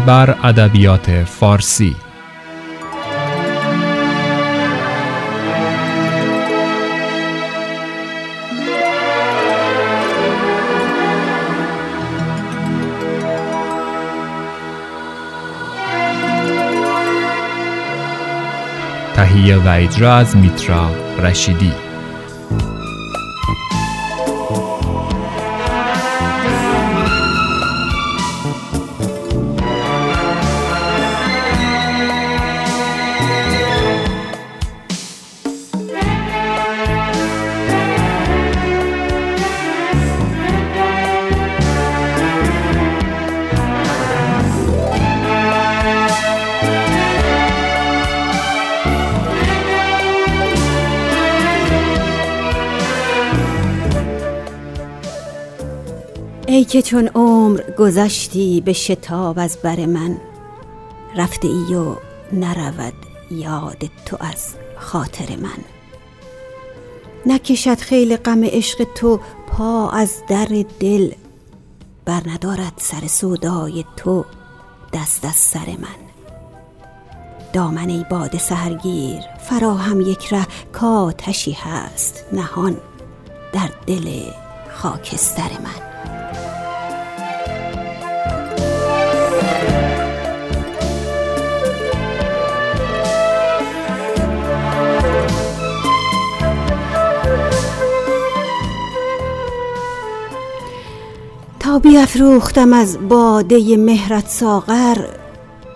برتری بر ادبیات فارسی. تهیه و اجرا از میترا رشیدی. که چون عمر گذشتی به شتاب از بر من رفته ای و نرود یاد تو از خاطر من. نکشد خیل غم عشق تو پا از در دل بر ندارد سر سودای تو دست از سر من. دامن ای باد سهرگیر فراهم یک ره کاتشی هست نهان در دل خاکستر من. تا بیافروختم از باده مهرت ساغر.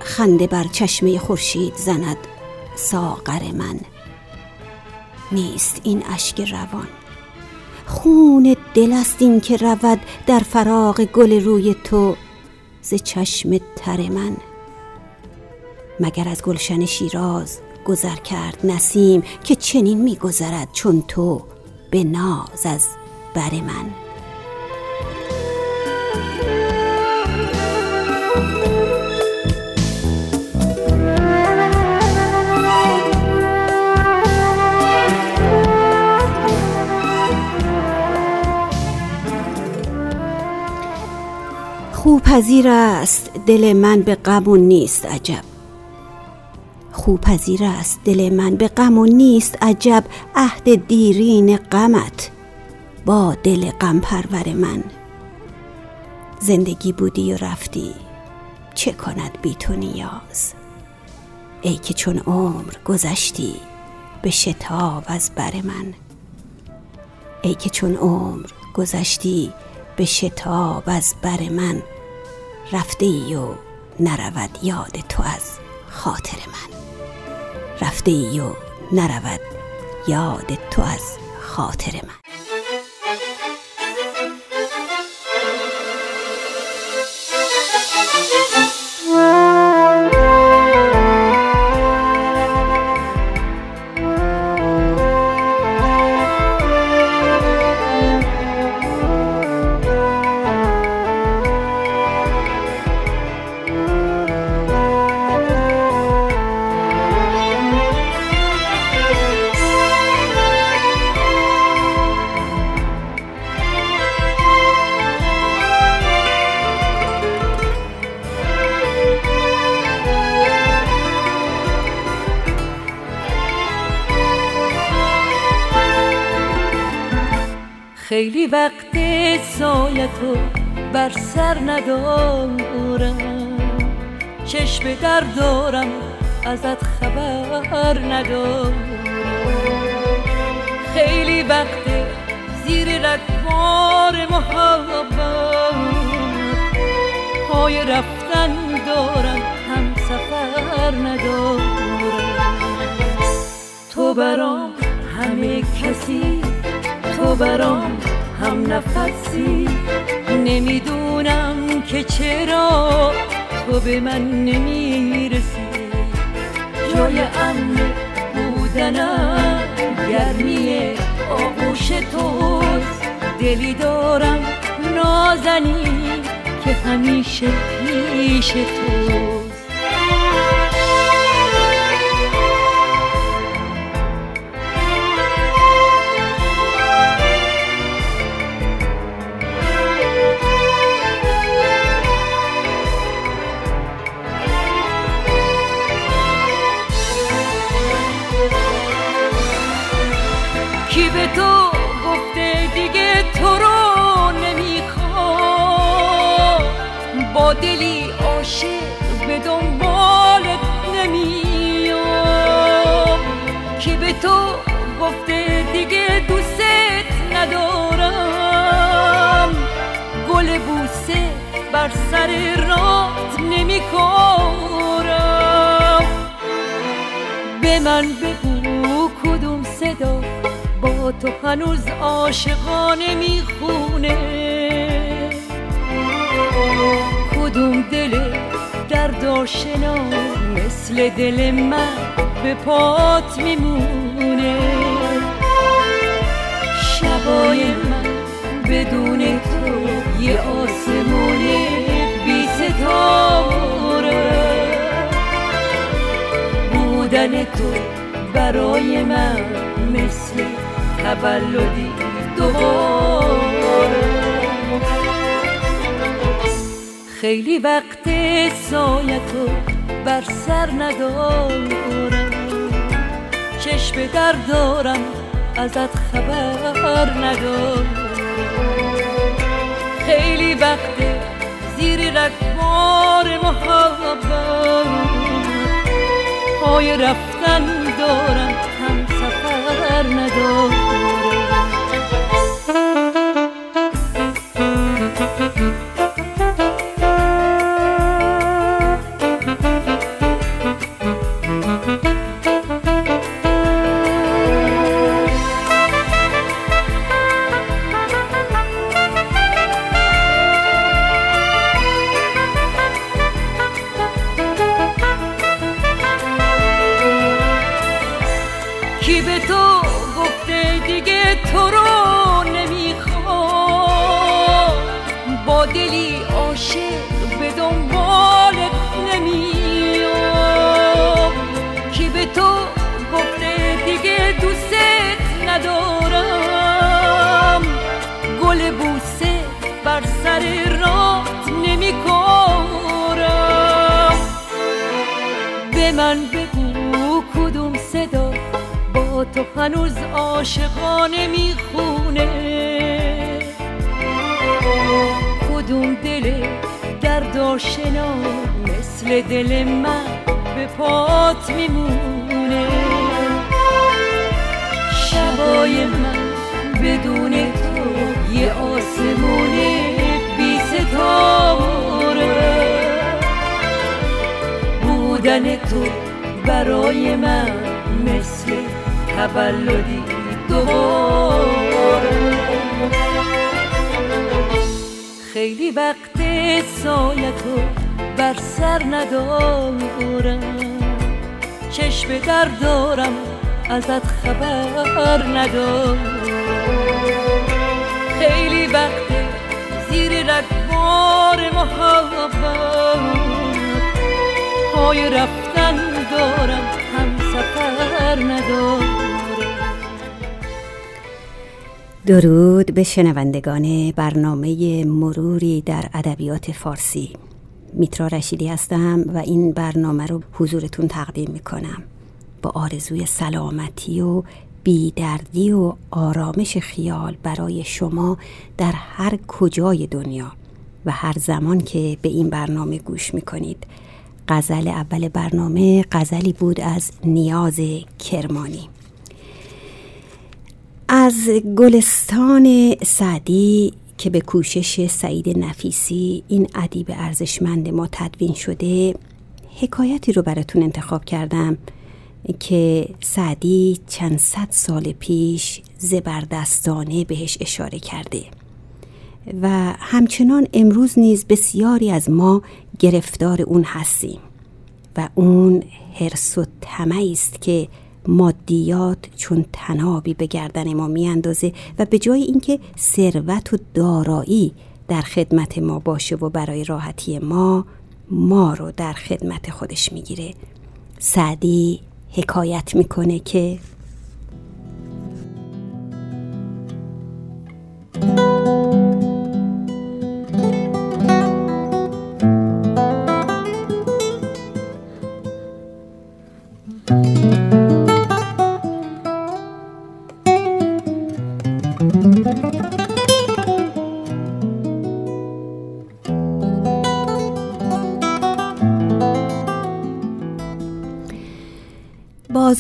خنده بر چشمه خورشید زند ساغر من. نیست این اشک روان. خون دل است این که رود در فراق گل روی تو ز چشم تر من. مگر از گلشن شیراز گذر کرد نسیم که چنین میگذرد چون تو به ناز از بر من؟ خوپذیر است دل من به غم و نیست عجب. خوپذیر است دل من به غم و نیست عجب. عهد دیرین غمت با دل غم پرور من. زندگی بودی و رفتی چه کند بی تو نیاز؟ ای که چون عمر گذشتی به شتاب از بر من. ای که چون عمر گذشتی به شتاب از بر من. رفته ای و نرود یاد تو از خاطر من. رفته ای و نرود یاد تو از خاطر من. وقت سایتو بر سر ندارم. چشم در دارم ازت خبر ندارم. خیلی وقت زیر رگبار محبت. پای رفتن دارم هم سفر ندارم. تو برام همه کسی تو برام هم نفسی. نمی‌دونم که چرا تو به من نمی‌رسی. جای امن بودنم گرمی آغوش توست. دلی دارم نازنی که همیشه پیش توست. سر رات نمی به من بگو کدوم صدا با تو هنوز عاشقانه می‌خونه. کدوم دل درد آشنا مثل دل من به پات میمونه؟ شبای من بدون تو یه آسمون تو برای من مثل تولدی دوباره. خیلی وقت سایتو بر سر ندارم. چشم در دارم ازت خبر ندارم. خیلی وقت زیر رگبار محبت. پای رفتن دارم هم سفر ندارم. تو هنوز عاشقانه می‌خونه. کدوم دل درد آشنا مثل دل من به پات میمونه؟ شبای من بدون تو یه آسمون بی ستاره. بودن تو برای من مثل تولدی دوباره خیلی وقت سایتو بر سر ندارم. چشم در دارم ازت خبر ندارم. خیلی وقت زیر رگبار محبت. پای رفتن دارم هم سفر ندارم. درود به شنوندگان برنامه مروری در ادبیات فارسی. میترا رشیدی هستم و این برنامه رو حضورتون تقدیم می‌کنم. با آرزوی سلامتی و بیدردی و آرامش خیال برای شما در هر کجای دنیا و هر زمان که به این برنامه گوش می‌کنید. غزل اول برنامه غزلی بود از نیاز کرمانی. از گلستان سعدی که به کوشش سعید نفیسی این ادیب ارزشمند ما تدوین شده حکایتی رو براتون انتخاب کردم که سعدی چند صد سال پیش زبردستانه بهش اشاره کرده و همچنان امروز نیز بسیاری از ما گرفتار اون هستیم و اون حرس و است که مادیات چون تنابی به گردن ما میاندازه و به جای اینکه ثروت و دارایی در خدمت ما باشه و برای راحتی ما ما رو در خدمت خودش می‌گیره. سعدی حکایت می‌کنه که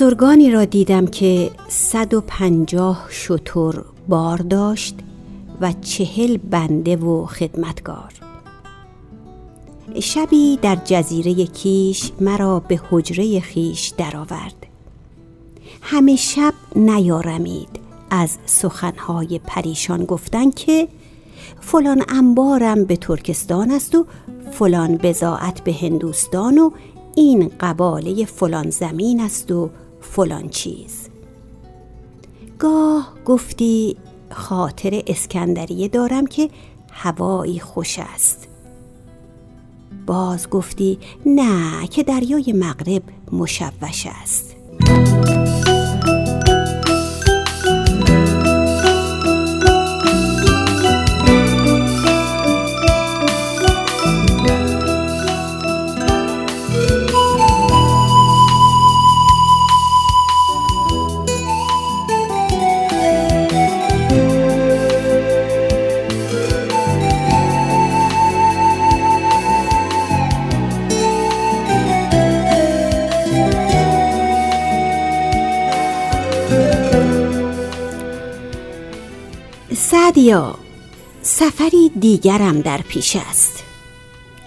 بازرگانی را دیدم که 150 شتر بار داشت و چهل بنده و خدمتگار. شبی در جزیره کیش مرا به حجره خیش درآورد. همه شب نیارمید از سخنهای پریشان گفتن که فلان انبارم به ترکستان است و فلان بزاعت به هندوستان و این قباله فلان زمین است و فلان چیز. گاه گفتی خاطر اسکندریه دارم که هوایی خوش است. باز گفتی نه که دریای مغرب مشوش است. سعدیا سفری دیگرم در پیش است.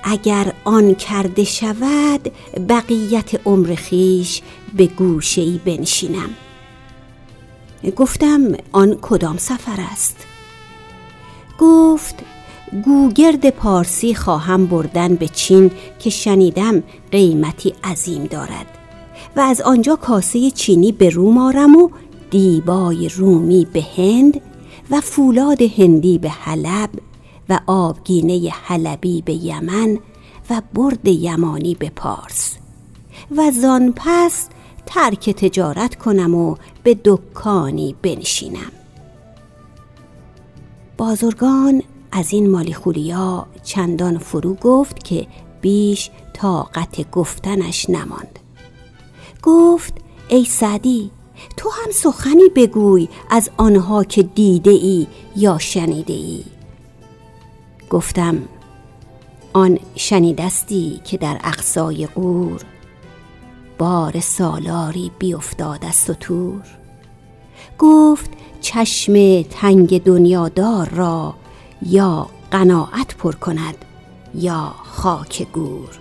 اگر آن کرده شود بقیت عمر خیش به گوشه ای بنشینم. گفتم آن کدام سفر است؟ گفت گوگرد پارسی خواهم بردن به چین که شنیدم قیمتی عظیم دارد و از آنجا کاسه چینی به روم آرم و دیبای رومی به هند و فولاد هندی به حلب و آبگینه حلبی به یمن و برد یمانی به پارس. و زان پس ترک تجارت کنم و به دکانی بنشینم. بازرگان از این مالی خولیا چندان فرو گفت که بیش طاقت گفتنش نماند. گفت ای سعدی تو هم سخنی بگوی از آنها که دیده ای یا شنیده ای. گفتم آن شنیدستی که در اقصای قور بار سالاری بیافتاد از سطور گفت چشم تنگ دنیادار را یا قناعت پر کند یا خاک گور.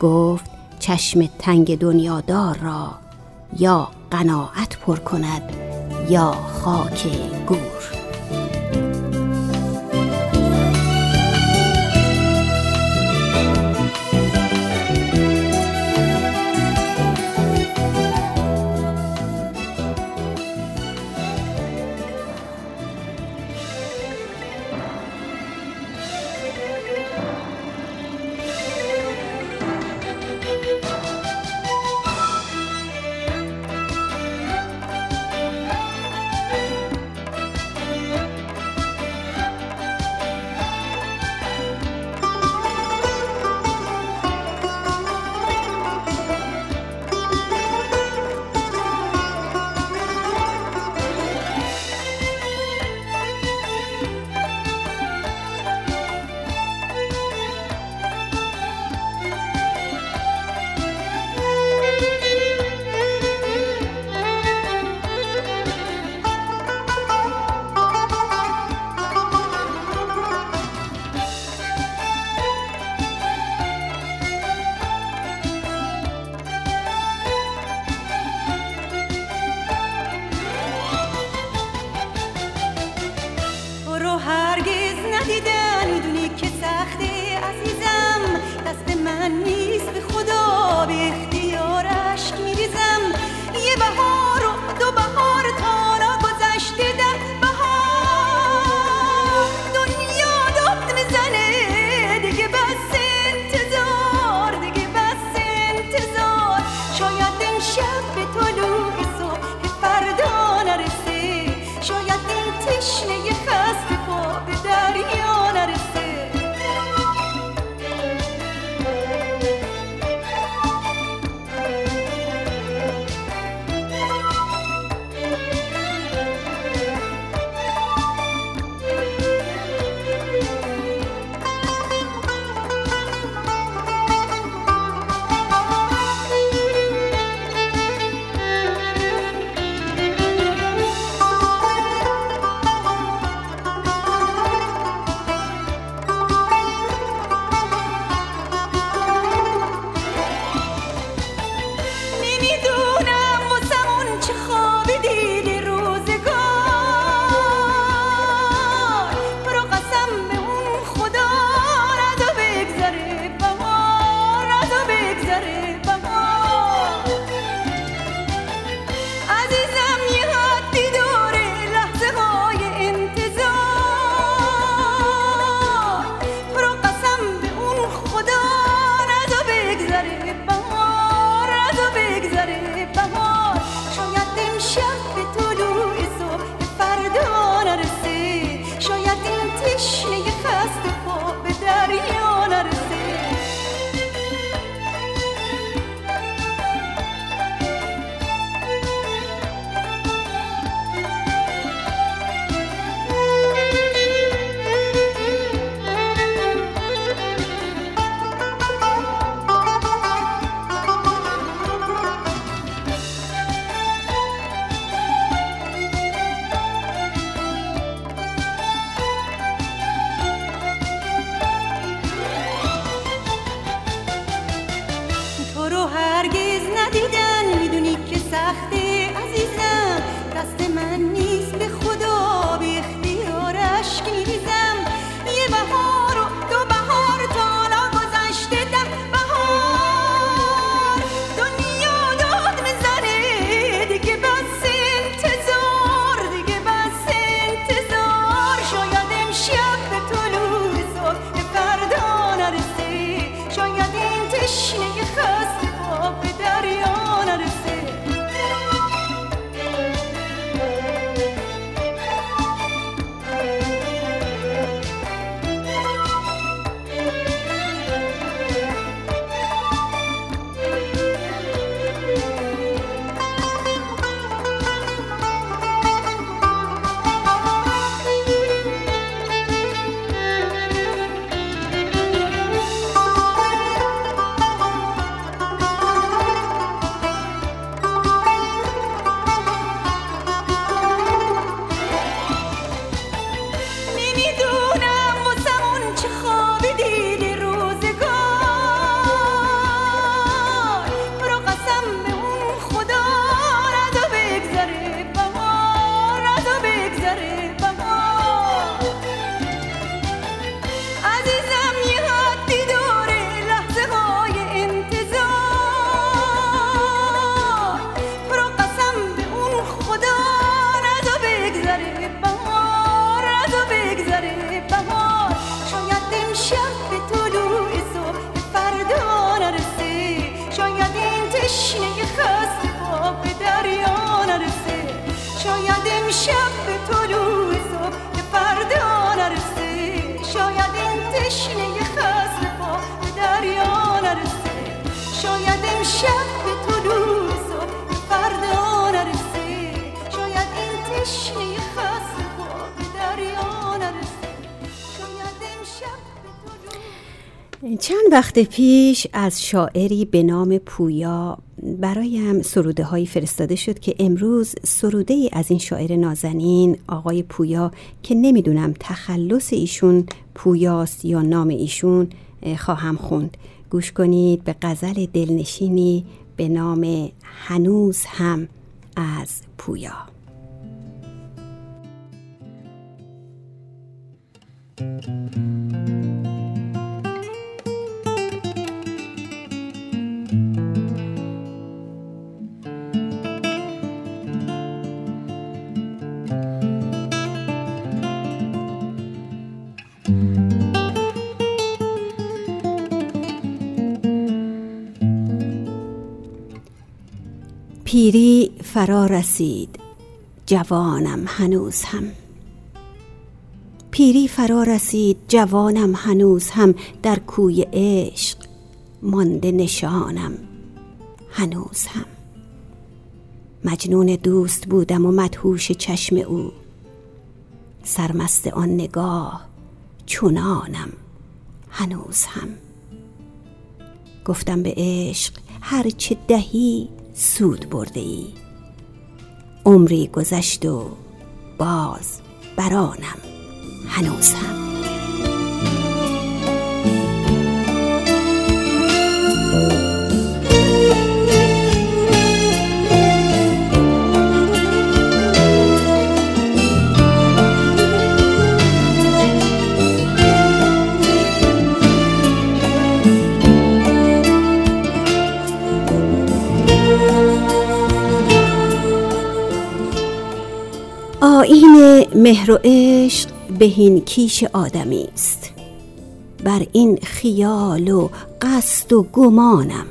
گفت چشم تنگ دنیادار را یا قناعت پر کند یا خاک گور. چند وقت پیش از شاعری به نام پویا برایم سروده هایی فرستاده شد که امروز سروده ای از این شاعر نازنین آقای پویا که نمی‌دونم تخلص ایشون پویاست یا نام ایشون خواهم خوند. گوش کنید به غزل دلنشینی به نام هنوز هم از پویا. پیری فرا رسید. جوانم هنوز هم. پیری فرا رسید جوانم هنوز هم. در کوی عشق مانده نشانم. هنوز هم. مجنون دوست بودم و مدهوش چشم او. سرمست آن نگاه چونانم هنوز هم. گفتم به عشق هرچه دهی سود برده ای عمری گذشت و باز برانم هنوز آین مهر و عشق بهین کیش آدمی است. بر این خیال و قصد و گمانم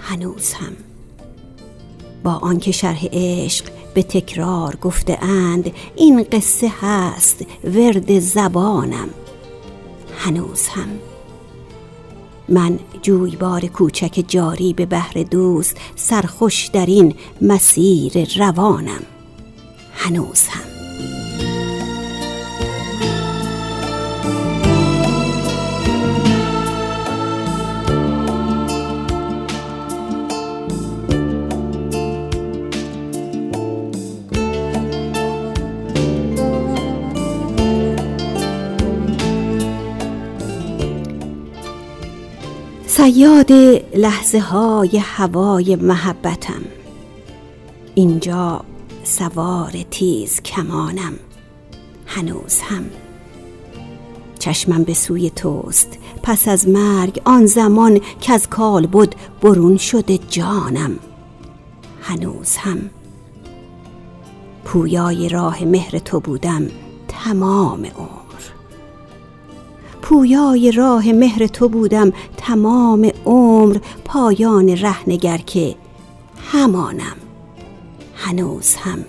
هنوز هم. با آنکه شرح عشق به تکرار گفته اند این قصه هست ورد زبانم هنوز هم. من جویبار کوچک جاری به بحر دوست سرخوش در این مسیر روانم. هنوز هم. سیاد لحظه های هوای محبتم. اینجا سوار تیز کمانم. هنوز هم. چشمم به سوی توست. پس از مرگ آن زمان که از کال بود برون شده جانم. هنوز هم. پویای راه مهر تو بودم تمام عمر. پویای راه مهر تو بودم تمام عمر. پایان رهنگر که همانم. هنوز هم.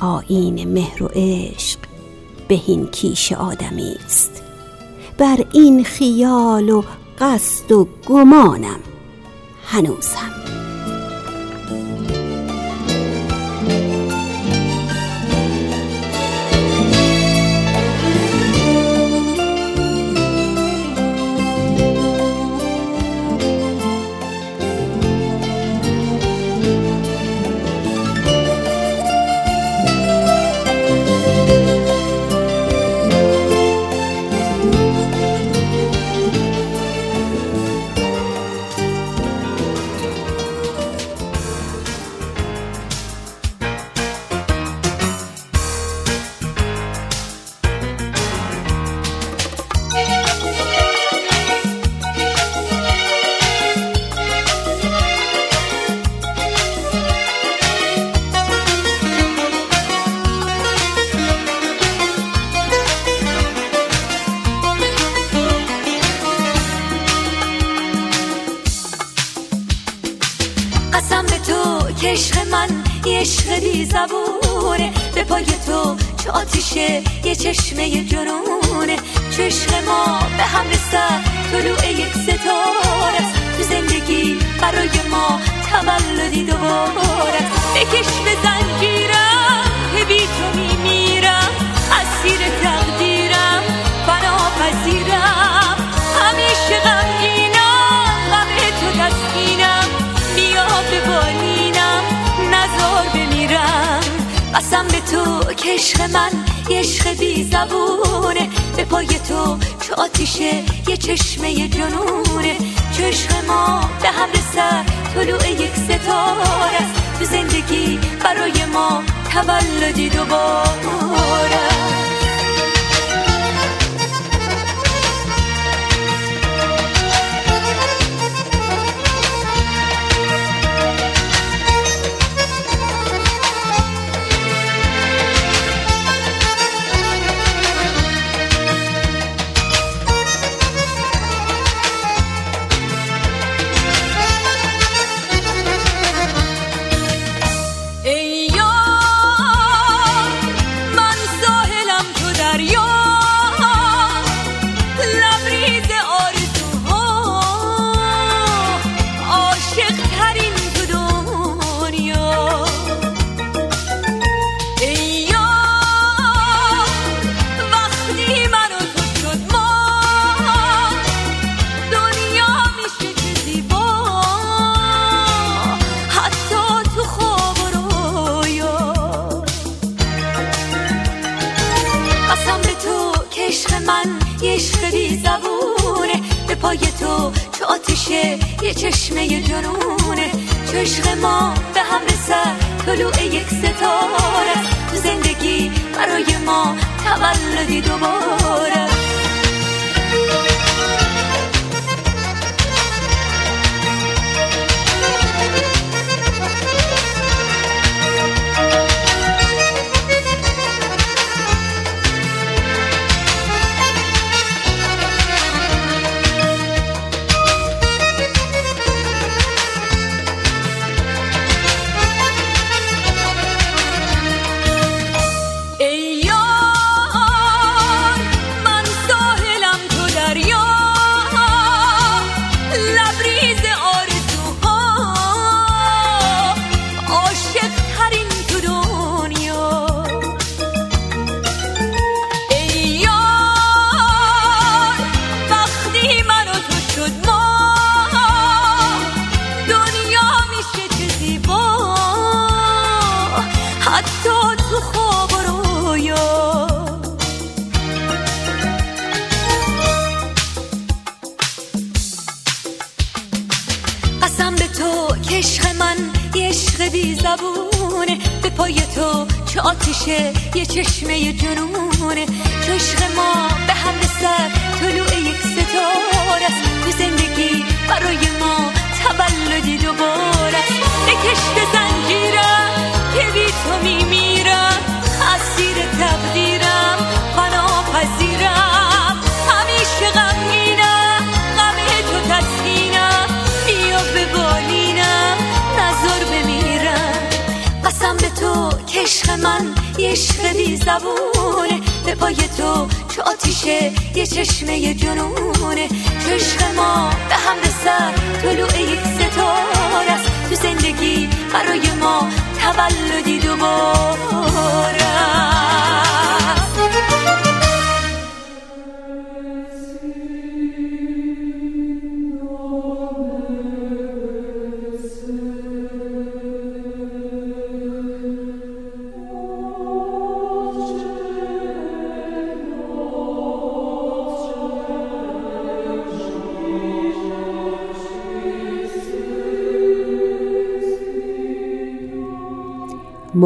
آین مهر و عشق بهین کیش آدمی است. بر این خیال و قصد و گمانم هنوز هم.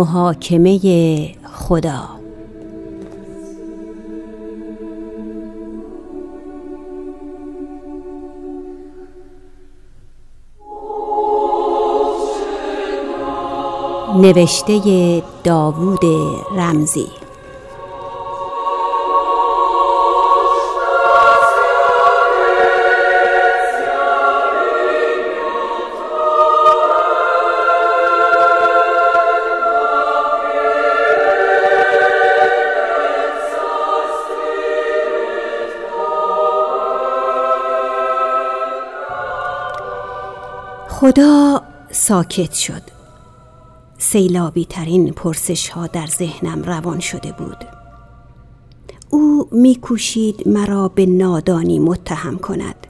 محاکمه خدا. نوشته داوود رمزی. ساکت شد. سیلابی ترین پرسش ها در ذهنم روان شده بود. او میکوشید مرا به نادانی متهم کند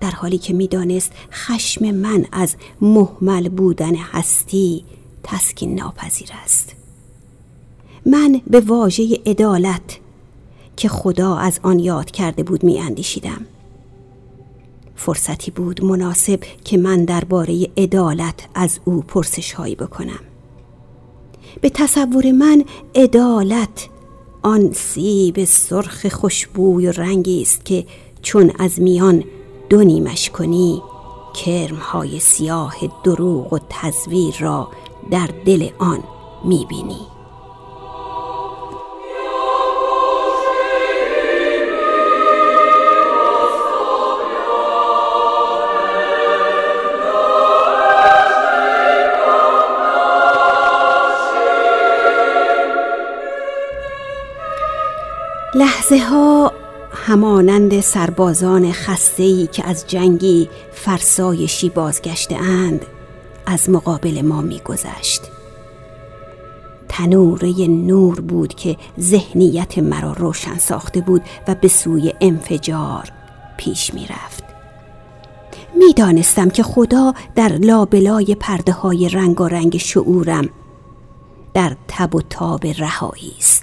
در حالی که می‌دانست خشم من از محمل بودن هستی تسکین ناپذیر است. من به واژه عدالت که خدا از آن یاد کرده بود می اندیشیدم. فرصتی بود مناسب که من درباره عدالت از او پرسش هایی بکنم. به تصور من عدالت آن سیب سرخ خوشبوی و رنگی است که چون از میان دو نیمش کنی کرمهای سیاه دروغ و تزویر را در دل آن می‌بینی. لحظه ها همانند سربازان خستهی که از جنگی فرسایشی بازگشته اند از مقابل ما میگذشت. تنوره نور بود که ذهنیت مرا روشن ساخته بود و به سوی انفجار پیش می‌رفت. می‌دانستم که خدا در لابلای پرده های رنگ و رنگ شعورم در تب و تاب رهایی است.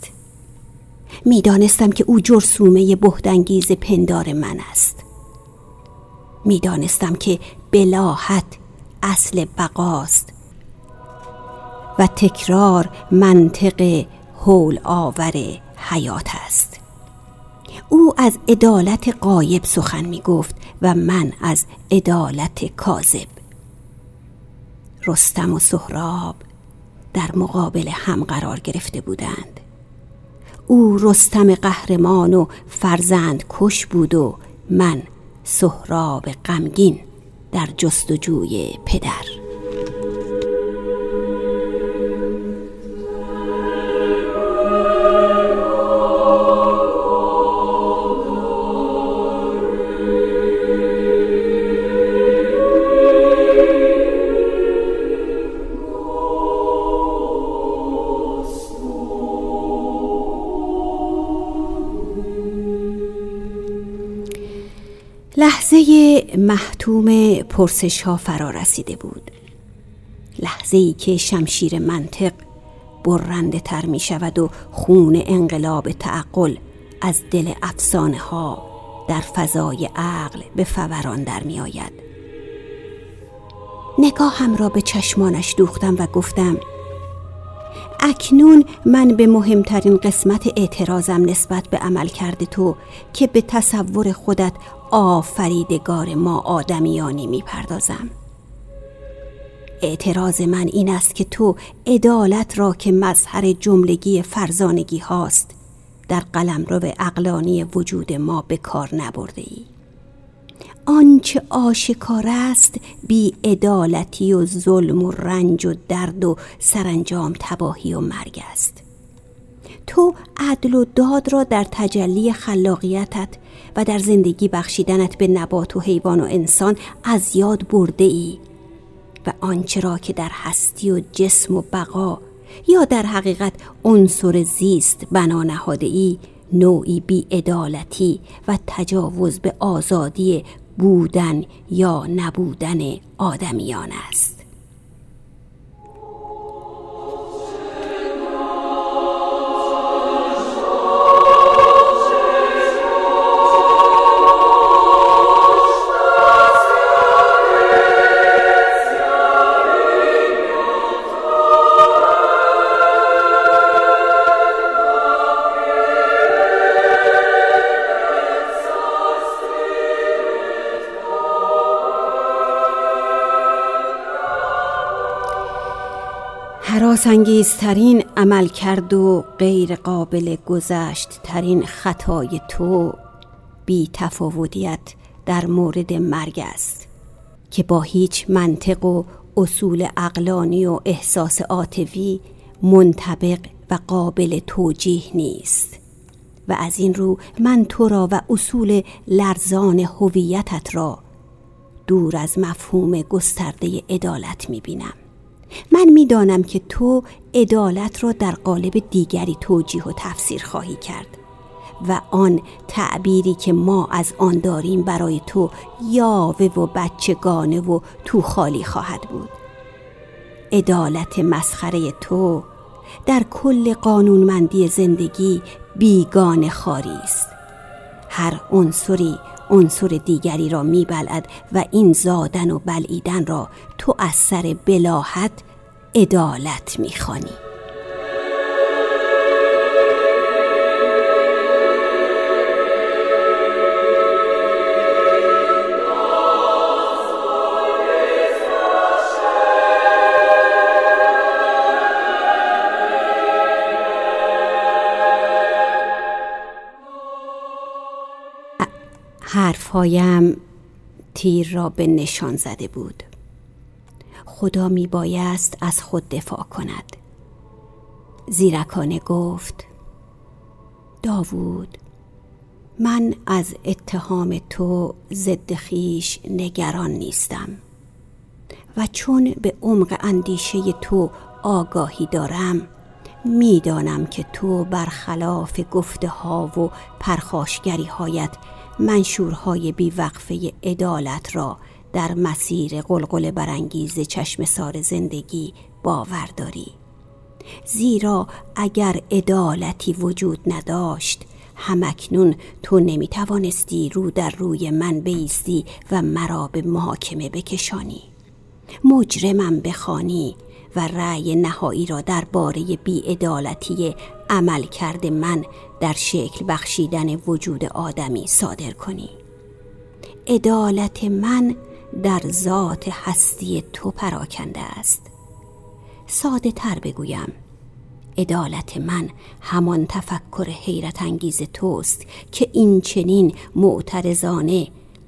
می‌دانستم که او جرسومه بهدنگیز پندار من است. می‌دانستم که بلاحت اصل بقاست و تکرار منطق حول آور حیات است. او از عدالت قایب سخن می گفت و من از عدالت کاذب. رستم و سهراب در مقابل هم قرار گرفته بودند. او رستم قهرمان و فرزند کش بود و من سهراب غمگین در جستجوی پدر. محتوم پرسش ها فرا رسیده بود. لحظه ای که شمشیر منطق برنده تر می شود و خون انقلاب تعقل از دل افسانه ها در فضای عقل به فوران در می آید نگاهم را به چشمانش دوختم و گفتم اکنون من به مهمترین قسمت اعتراضم نسبت به عمل کرده تو که به تصور خودت آفریدگار ما آدمیانی می‌پردازم. اعتراض من این است که تو عدالت را که مظهر جملگی فرزانگی هاست در قلمرو اقلانی وجود ما به کار نبرده ای آنچه آشکار است بی ادالتی و ظلم و رنج و درد و سرانجام تباهی و مرگ است. تو عدل و داد را در تجلی خلاقیتت و در زندگی بخشیدنت به نبات و حیوان و انسان از یاد برده ای و آنچه را که در هستی و جسم و بقا یا در حقیقت عنصر زیست بنا نهاده ای نوعی بیعدالتی و تجاوز به آزادی بودن یا نبودن آدمیان است. حراسانگیزترین عمل کرد و غیر قابل گذشت ترین خطای تو بی تفاوتیت در مورد مرگ است که با هیچ منطق و اصول اقلانی و احساس عاطفی منطبق و قابل توجیه نیست و از این رو من تو را و اصول لرزان هویتت را دور از مفهوم گسترده عدالت می‌بینم. من می‌دانم که تو عدالت را در قالب دیگری توجیه و تفسیر خواهی کرد و آن تعبیری که ما از آن داریم برای تو یاوه و بچگانه و تو خالی خواهد بود. عدالت مسخره تو در کل قانونمندی زندگی بیگان خاری است هر عنصری عنصر دیگری را میبلد و این زادن و بلعیدن را تو از سر بلاحت عدالت می‌خوانی. حرفهایم تیر را به نشان زده بود. خدا می بایست از خود دفاع کند. زیرکانه گفت داوود من از اتهام تو ضد خیش نگران نیستم و چون به عمق اندیشه تو آگاهی دارم می‌دانم که تو برخلاف گفته ها و پرخاشگری هایت منشورهای بیوقفه عدالت را در مسیر قلقل برانگیز چشم سار زندگی باور داری. زیرا اگر عدالتی وجود نداشت همکنون تو نمی توانستی رو در روی من بیستی و مرا به محاکمه بکشانی. مجرمم بخوانی و رأی نهایی را درباره بیعدالتی عمل کرده من در شکل بخشیدن وجود آدمی صادر کنی. عدالت من در ذات هستی تو پراکنده است. ساده تر بگویم عدالت من همان تفکر حیرت انگیز توست که این چنین معترضانه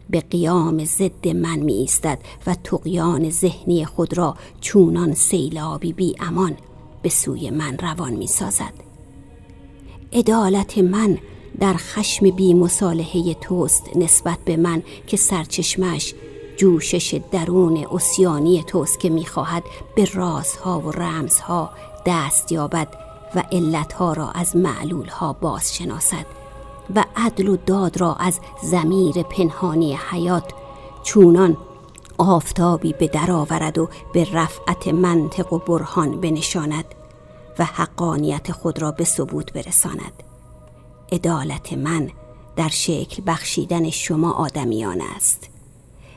به قیام ضد من می ایستد و تقیان ذهنی خود را چونان سیلابی بی امان به سوی من روان می سازد عدالت من در خشم بی مصالحه توست نسبت به من که سرچشمش جوشش درون اسیانی توست که می‌خواهد به رازها و رمزها دست یابد و علتها را از معلولها باز شناسد و عدل و داد را از زمیر پنهانی حیات چونان آفتابی به در آورد و به رفعت منطق و برهان بنشاند. و حقانیت خود را به ثبوت برساند. عدالت من در شکل بخشیدن شما آدمیان است.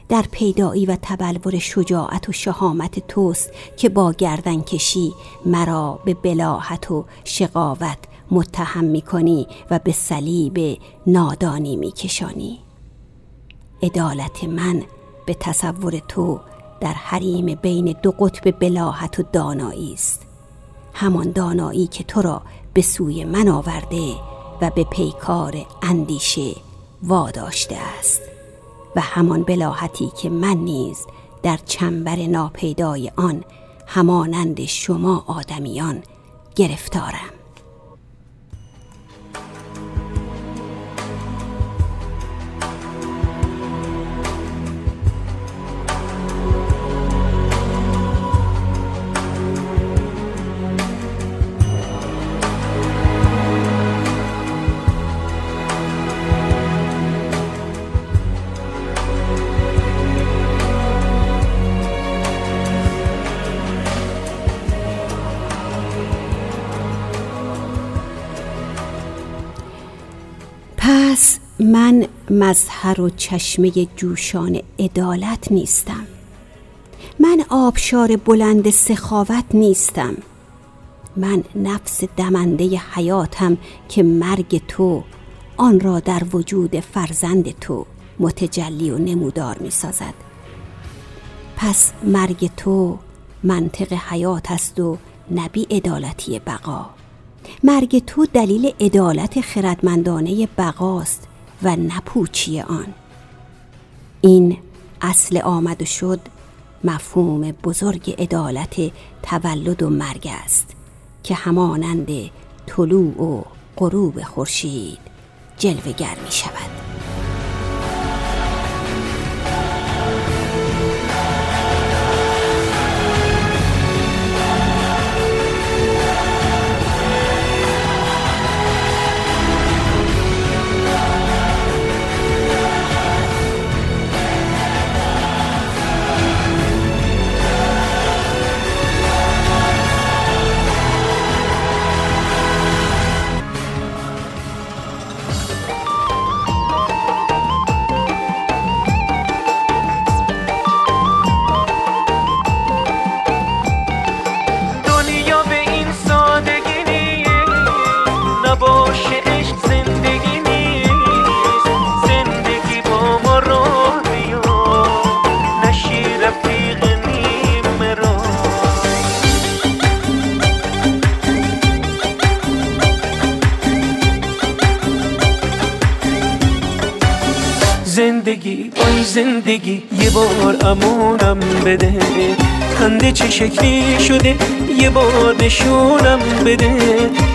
در پیدایی و تبلور شجاعت و شهامت توست که با گردن کشی مرا به بلاحت و شقاوت متهم می کنی و به صلیب نادانی می کشانی. عدالت من به تصور تو در حریم بین دو قطب بلاحت و دانایی است. همان دانایی که تو را به سوی من آورده و به پیکار اندیشه واداشته است و همان بلاحتی که من نیز در چنبر ناپیدای آن همانند شما آدمیان گرفتارم. من مظهر و چشمه جوشان عدالت نیستم. من آبشار بلند سخاوت نیستم. من نفس دمنده حیاتم که مرگ تو آن را در وجود فرزند تو متجلی و نمودار می سازد پس مرگ تو منطق حیات است و نبی عدالتی بقا. مرگ تو دلیل عدالت خردمندانه بقاست و نپوچی آن. این اصل آمد و شد مفهوم بزرگ عدالت تولد و مرگ است که همانند طلوع و غروب خورشید جلوگر می شود زندگی. یه بار امونم بده. خنده چه شکلی شده؟ یه بار نشونم بده.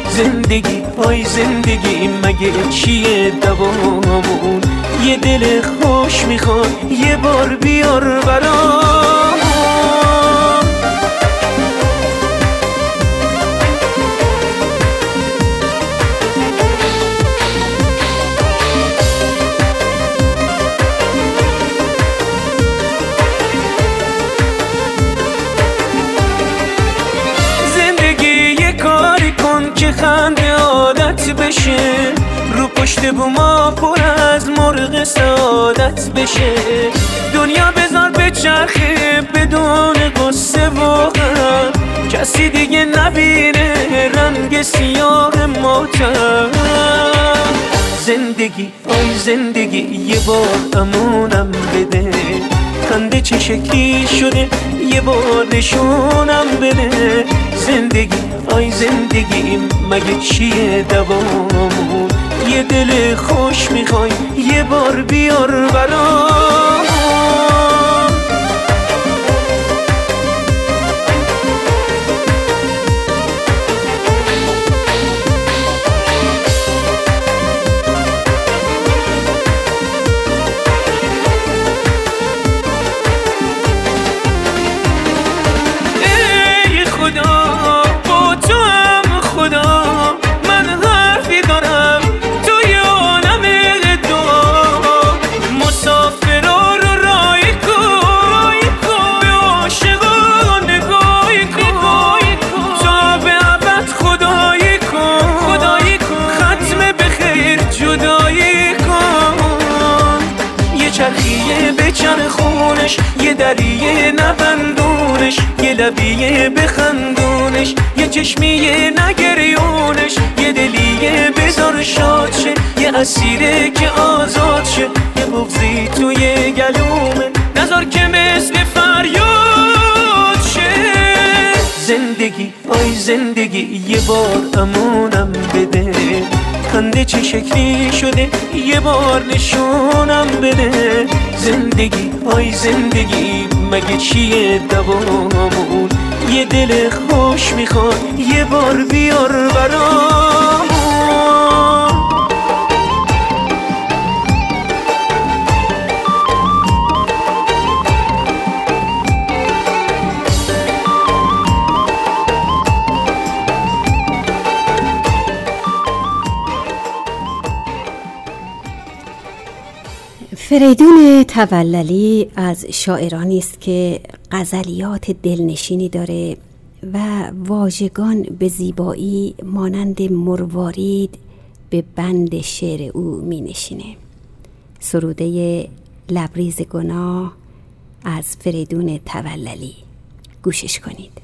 زندگی آی زندگی مگه چیه دوامون؟ یه دل خوش می‌خواد یه بار بیار برام. بشه. رو پشت بوما پر از مرغ سعادت بشه. دنیا بذار به چرخه بدون قصه و کسی دیگه نبینه رنگ سیاه ماتم. زندگی آی زندگی یه بار امونم بده. خنده چه شکلی شده؟ یه بار نشونم بده. زندگی آی زندگی مگه چیه دوامون؟ یه دل خوش می‌خوای یه بار بیار برام یه دریه نبندونش یه لبیه بخندونش یه چشمیه نگریونش یه دلیه بذار شاد شه یه اسیره که آزاد شه یه بغزی توی گلومه. نظر که مثل فریاد شه. زندگی آی زندگی یه بار امونم بده. خنده چه شکلی شده؟ یه بار نشونم بده. زندگی آی زندگی مگه چیه دوامون؟ یه دل خوش می‌خواد یه بار بیار برام. فریدون توللی از شاعرانی است که غزلیات دلنشینی داره و واژگان به زیبایی مانند مروارید به بند شعر او می نشینه سروده لبریز گناه از فریدون توللی. گوشش کنید.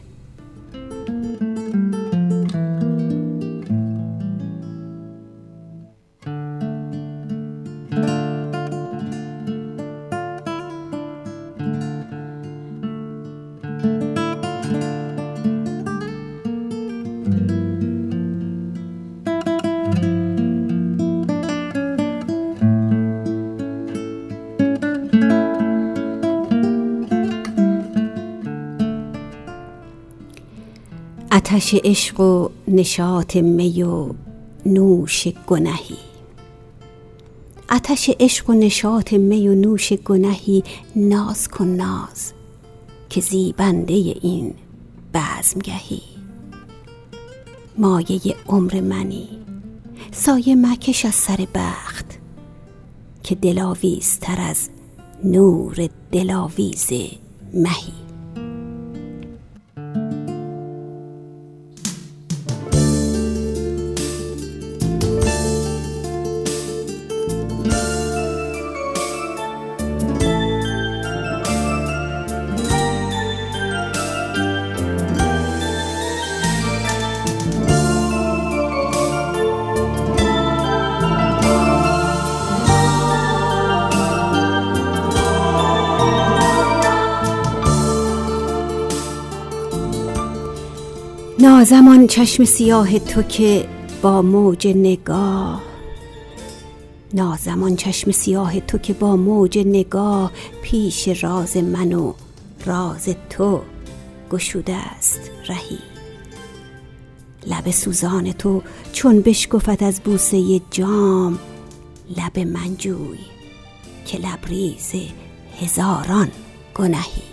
آتش عشق و نشاط می و نوش گنهی. آتش عشق و نشاط می و نوش گنهی ناز کن ناز که زیبنده این بزمگهی. مایه عمر منی سایه مکش از سر بخت که دلاویزتر از نور دلاویز مهی. نازمان چشم سیاه تو که با موج نگاه. نازمان چشم سیاه تو که با موج نگاه. پیش راز من و راز تو گشوده است رهی. لب سوزان تو چون بشکفت از بوسه جام. لب منجوی که لبریز هزاران گنهی.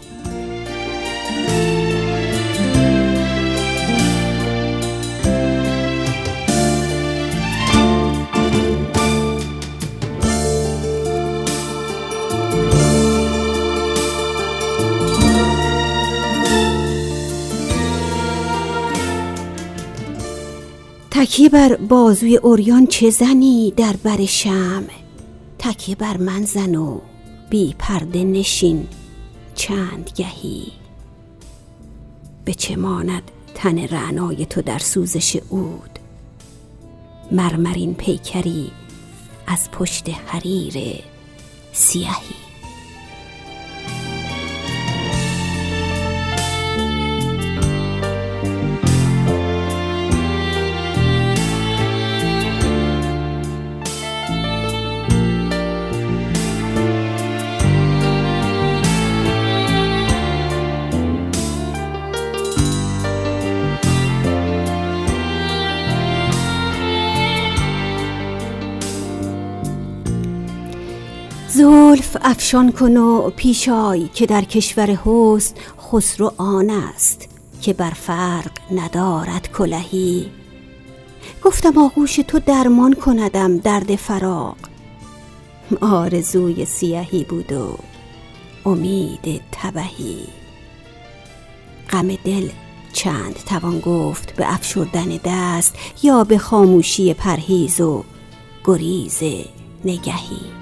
تکیه بر بازوی اوریان چه زنی در بر شم تکیه بر من زن و بی پرده نشین چند گهی به چه ماند تن رعنای تو در سوزش عود؟ مرمرین پیکری از پشت حریر سیهی. افشان کن و پیشای که در کشور حسن خسرو آن است که بر فرق ندارد کلهی. گفتم آغوش تو درمان کندم درد فراق. آرزوی سیهی بود و امید تبهی. غم دل چند توان گفت به افشردن دست یا به خاموشی پرهیز و گریز نگهی.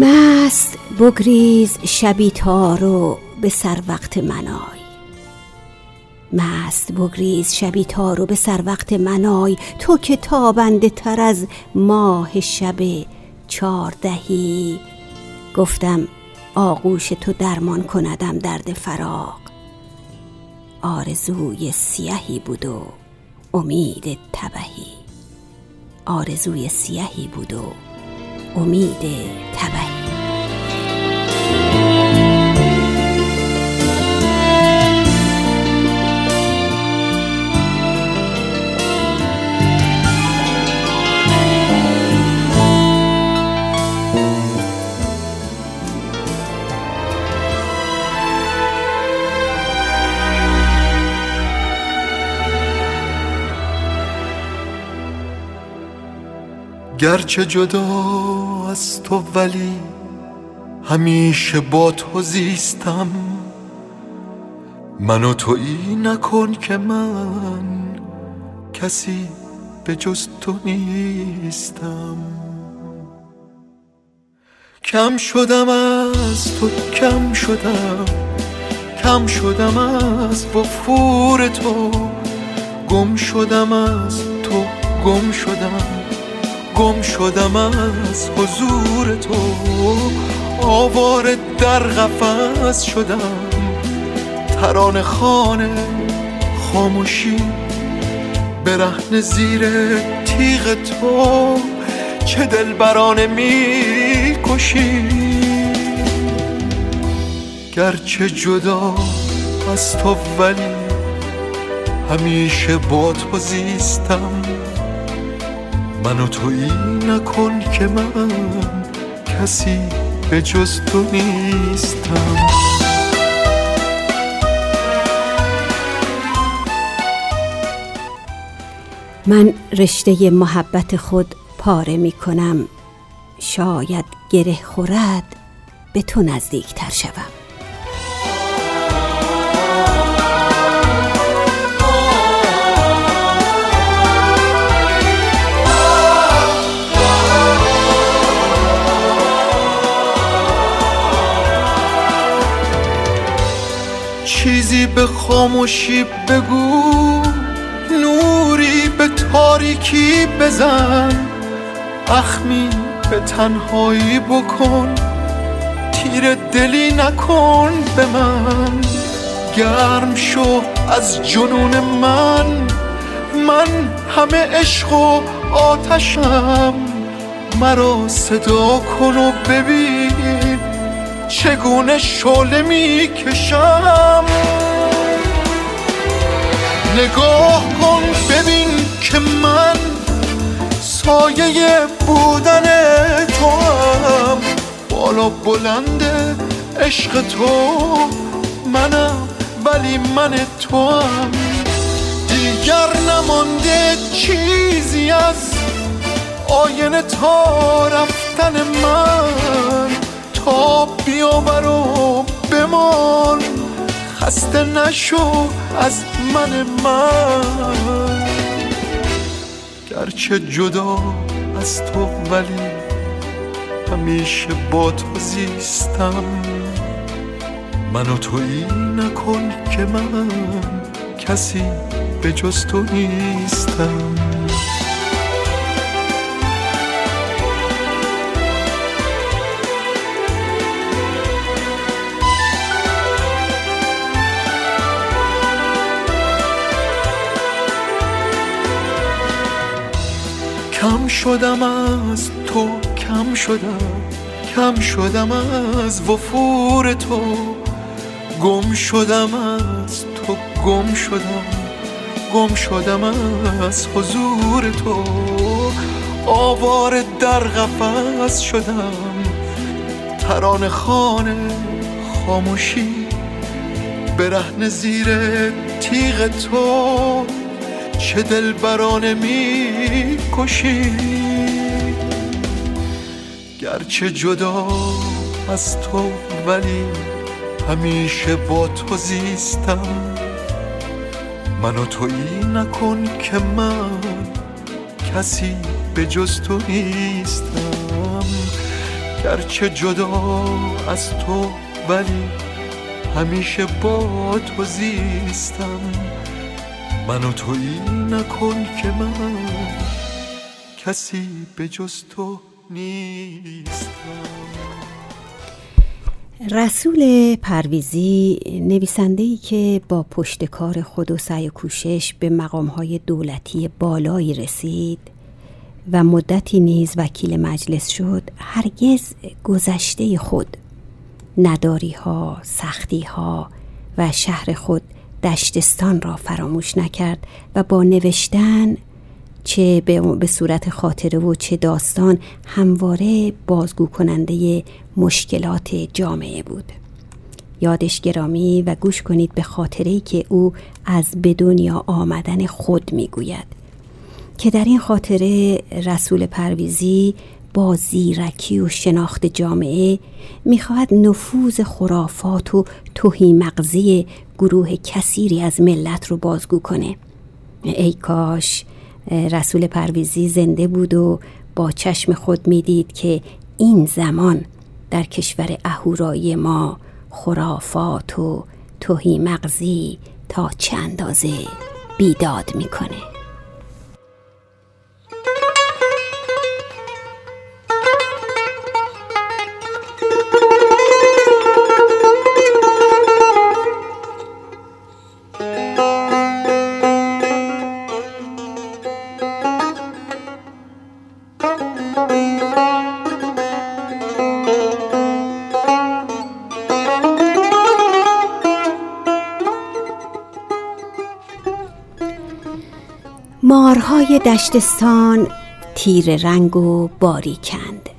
مست بگریز شبی تارو به سر وقت منای. مست بگریز شبی تارو به سر وقت منای. تو که تابنده تر از ماه شب چاردهی گفتم آغوش تو درمان کندم درد فراق آرزوی سیهی بود و امید تبهی. آرزوی سیهی بود و おみいでたば گرچه جدا از تو ولی همیشه با تو زیستم. منو تویی نکن که من کسی به جز تو نیستم. کم شدم از تو کم شدم کم شدم از وفور تو. گم شدم از تو گم شدم. گم شدم از حضور تو. آوار در قفس شدم. تران خانه خاموشی. برهن زیر تیغ تو. چه دلبرانه می کشی گرچه جدا از تو ولی همیشه با تو زیستم. منو تویی نکن که من کسی به جز تو نیستم. من رشته محبت خود پاره می کنم. شاید گره خورد به تو نزدیک تر شوم. خاموشی بگو نوری به تاریکی بزن اخمی به تنهایی بکن تیر دلی نکن به من. گرم شو از جنون من من همه عشق و آتشم. مرا صدا کن و ببین چگونه شعله می‌کشم. نگاه کن ببین که من سایه بودن تو هم بالا بلند عشق تو منم ولی من تو هم دیگر نمانده چیزی از آینه تا رفتن من. تا بیاور و بمان. خسته نشو از من من. گرچه جدا از تو ولی همیشه با تو زیستم. منو نکن که من کسی به جز تو نیستم. کم شدم از تو کم شدم کم شدم از وفور تو. گم شدم از تو گم شدم گم شدم از حضور تو. آوار در قفس شدم تران خانه خاموشی برهن زیر تیغ تو. چه دل برانه می کشی گرچه جدا از تو ولی همیشه با تو زیستم. منو تویی نکن که من کسی به جز تو نیستم. گرچه جدا از تو ولی همیشه با تو زیستم. منو تویی نکن که من کسی به جز تو نیستم. رسول پرویزی نویسنده که با پشتکار خود و سعی و کوشش به مقامهای دولتی بالایی رسید و مدتی نیز وکیل مجلس شد هرگز گذشته خود نداری ها سختی ها و شهر خود دشتستان را فراموش نکرد و با نوشتن چه به صورت خاطره و چه داستان همواره بازگو کننده مشکلات جامعه بود. یادش گرامی و گوش کنید به خاطره که او از به دنیا آمدن خود می‌گوید. که در این خاطره رسول پرویزی با زیرکی و شناخت جامعه می‌خواهد نفوذ خرافات و توهی مغزی گروه کثیری از ملت رو بازگو کنه. ای کاش رسول پرویزی زنده بود و با چشم خود می‌دید که این زمان در کشور اهورایی ما خرافات و توهی مغزی تا چه اندازه بیداد می‌کنه. مارهای دشتستان تیر رنگ و باریکند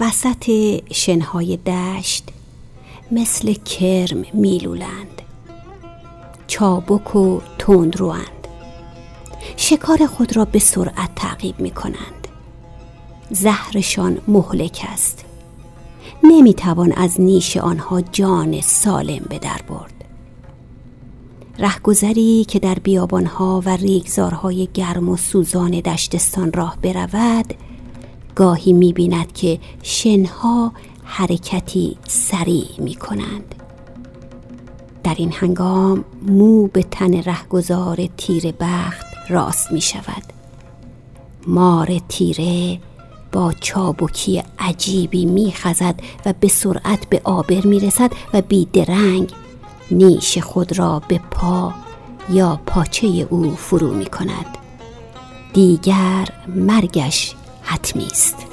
وسط شنهای دشت مثل کرم میلولند. چابک و تندروند. شکار خود را به سرعت تعقیب می کنند زهرشان مهلک است. نمی‌توان از نیش آنها جان سالم به در برد. رهگذری که در بیابانها و ریگزارهای گرم و سوزان دشتستان راه برود گاهی می‌بیند که شنها حرکتی سریع می کنند در این هنگام مو به تن رهگذار تیر بخت راست می شود مار تیره با چابکی عجیبی می خزد و به سرعت به آبر می رسد و بیدرنگ نیش خود را به پا یا پاچه او فرو می کند دیگر مرگش حتمی است.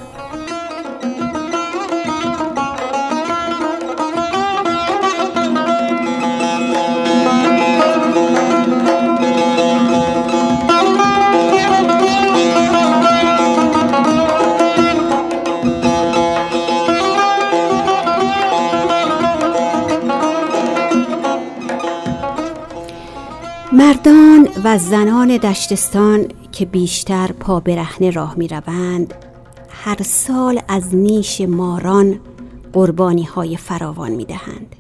مردان و زنان دشتستان که بیشتر پا برهنه راه می روند هر سال از نیش ماران قربانی های فراوان می دهند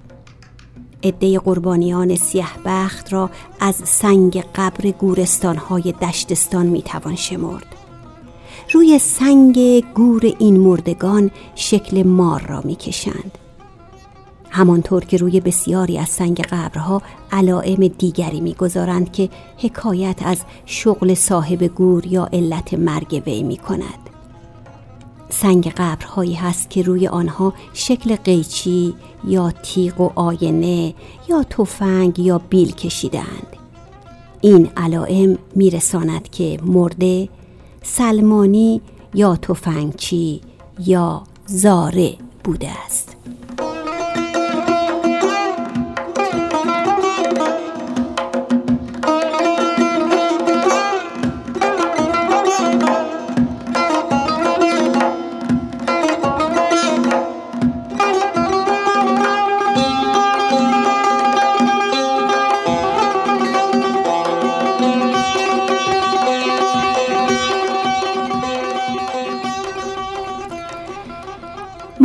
عده قربانیان سیه بخت را از سنگ قبر گورستان های دشتستان می توان شمرد. روی سنگ گور این مردگان شکل مار را می کشند همانطور که روی بسیاری از سنگ قبرها علائم دیگری می‌گذارند که حکایت از شغل صاحب گور یا علت مرگ وی می کند. سنگ قبرهایی هست که روی آنها شکل قیچی یا تیغ و آینه یا تفنگ یا بیل کشیدند. این علائم میرساند که مرده سلمانی یا تفنگچی یا زاره بوده است.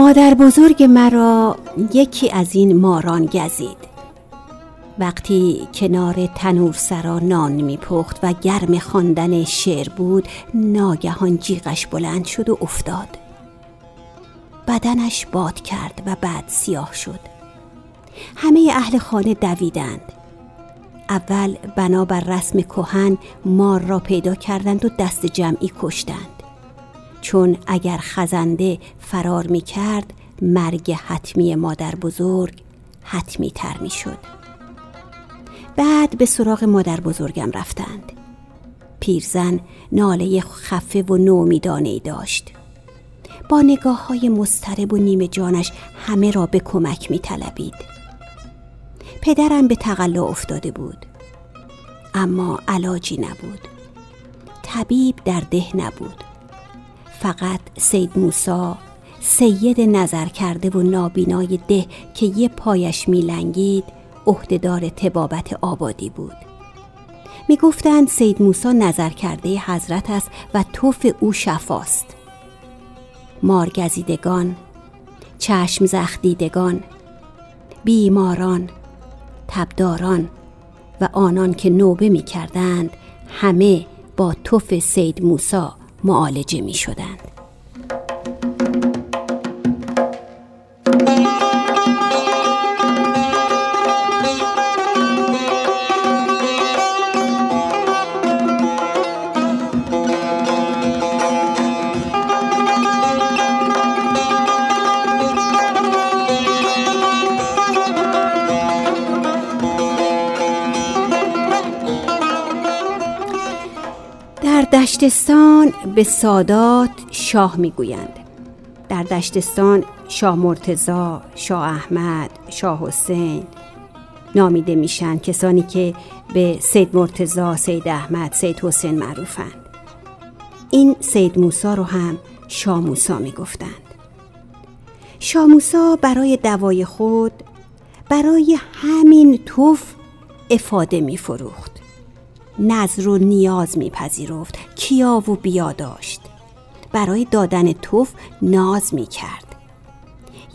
مادر بزرگ مرا یکی از این ماران گزید. وقتی کنار تنور سرا نان میپخت و گرم خواندن شعر بود ناگهان جیغش بلند شد و افتاد. بدنش باد کرد و بعد سیاه شد. همه اهل خانه دویدند. اول بنابر رسم کهن مار را پیدا کردند و دست جمعی کشتند. چون اگر خزنده فرار می کرد مرگ حتمی مادر بزرگ حتمی تر می شد. بعد به سراغ مادر بزرگم رفتند. پیرزن ناله خفه و نومیدانه ای داشت. با نگاه های مسترب و نیمه جانش همه را به کمک می طلبید. پدرم به تقلا افتاده بود. اما علاجی نبود. طبیب در ده نبود. فقط سید موسا سید نظر کرده و نابینای ده که یه پایش میلنگید عهدهدار تبابت آبادی بود. می‌گفتند سید موسا نظر کرده حضرت است و توف او شفاست. مارگزیدگان چشم زخدیدگان بیماران تبداران و آنان که نوبه می کردند همه با توف سید موسا معالجه می شدند. دشتستان به سادات شاه می‌گویند. در دشتستان شاه مرتزا، شاه احمد، شاه حسین نامیده میشن کسانی که به سید مرتزا، سید احمد، سید حسین معروفند. این سید موسا رو هم شاه موسا می‌گفتند. شاه موسا برای دوای خود برای همین توف افاده میفروخت. نظر و نیاز میپذیرفت. کیا و بیا داشت. برای دادن توف ناز می‌کرد.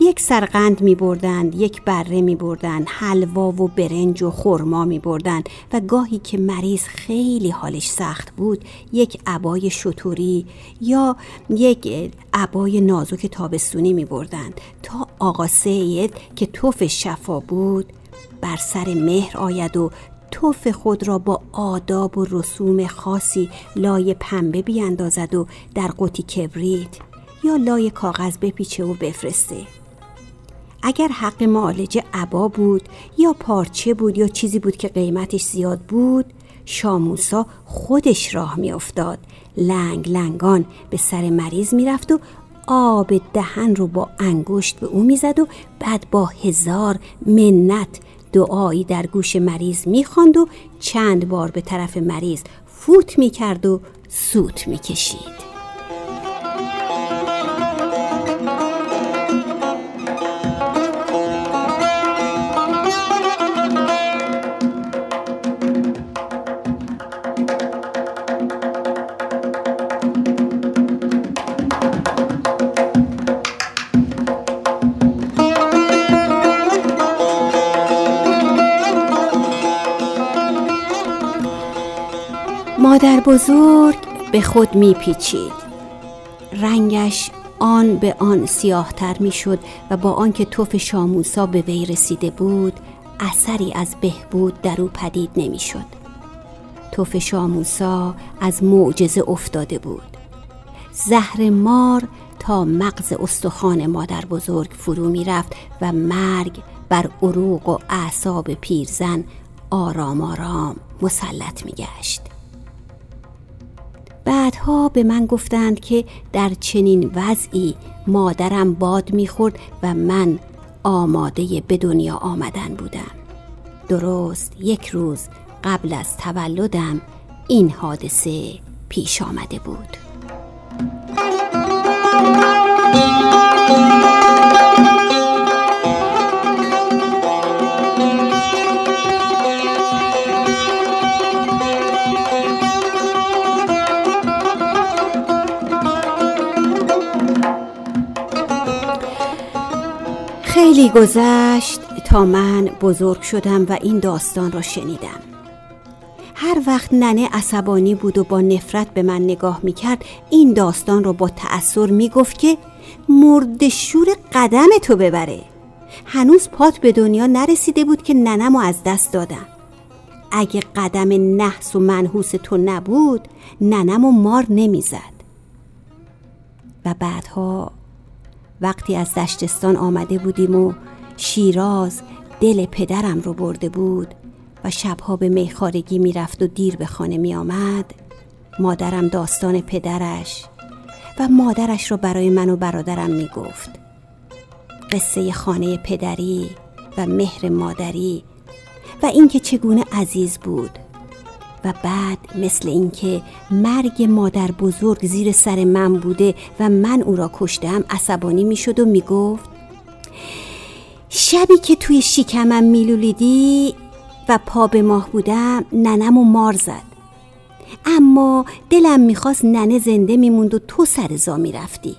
یک سرقند می بردند، یک بره می بردند، حلوا و برنج و خرما می بردند و گاهی که مریض خیلی حالش سخت بود یک عبای شطوری یا یک عبای نازک تابستونی می بردند تا آقا سید که توف شفا بود بر سر مهر آید و توف خود را با آداب و رسوم خاصی لای پنبه بیاندازد و در قوطی کبریت یا لای کاغذ بپیچه و بفرسته. اگر حق معالجه عبا بود یا پارچه بود یا چیزی بود که قیمتش زیاد بود شاموسا خودش راه میافتاد. لنگ لنگان به سر مریض می‌رفت و آب دهن رو با انگشت به او می‌زد و بعد با هزار منت دعایی در گوش مریض می‌خواند و چند بار به طرف مریض فوت می‌کرد و سوت می‌کشید. بزرگ به خود میپیچید. رنگش آن به آن سیاهتر می‌شد و با آنکه توف شاموسا به وی رسیده بود اثری از بهبود در او پدید نمی‌شد. توف شاموسا از معجزه افتاده بود. زهر مار تا مغز استخوان مادر بزرگ فرو می‌رفت و مرگ بر عروق و اعصاب پیرزن آرام آرام مسلط میگشت. بعدها به من گفتند که در چنین وضعی مادرم باد می‌خورد و من آماده به دنیا آمدن بودم. درست یک روز قبل از تولدم این حادثه پیش آمده بود. خیلی گذشت تا من بزرگ شدم و این داستان را شنیدم. هر وقت ننه عصبانی بود و با نفرت به من نگاه می‌کرد این داستان را با تأثیر می‌گفت که مرد شور قدم تو ببره. هنوز پات به دنیا نرسیده بود که ننم از دست دادم. اگه قدم نحس و منحوس تو نبود ننم و مار نمی‌زد. و بعدها وقتی از دشتستان آمده بودیم و شیراز دل پدرم رو برده بود و شبها به میخارگی می‌رفت و دیر به خانه می آمد مادرم داستان پدرش و مادرش رو برای من و برادرم می گفت قصه خانه پدری و مهر مادری و اینکه چگونه عزیز بود. و بعد مثل اینکه مرگ مادر بزرگ زیر سر من بوده و من او را کشتم عصبانی می‌شد و می‌گفت شبی که توی شکمم میلولیدی و پا به ماه بودم ننم و مار زد. اما دلم می‌خواست ننه زنده میموند و تو سر زا می‌رفتی.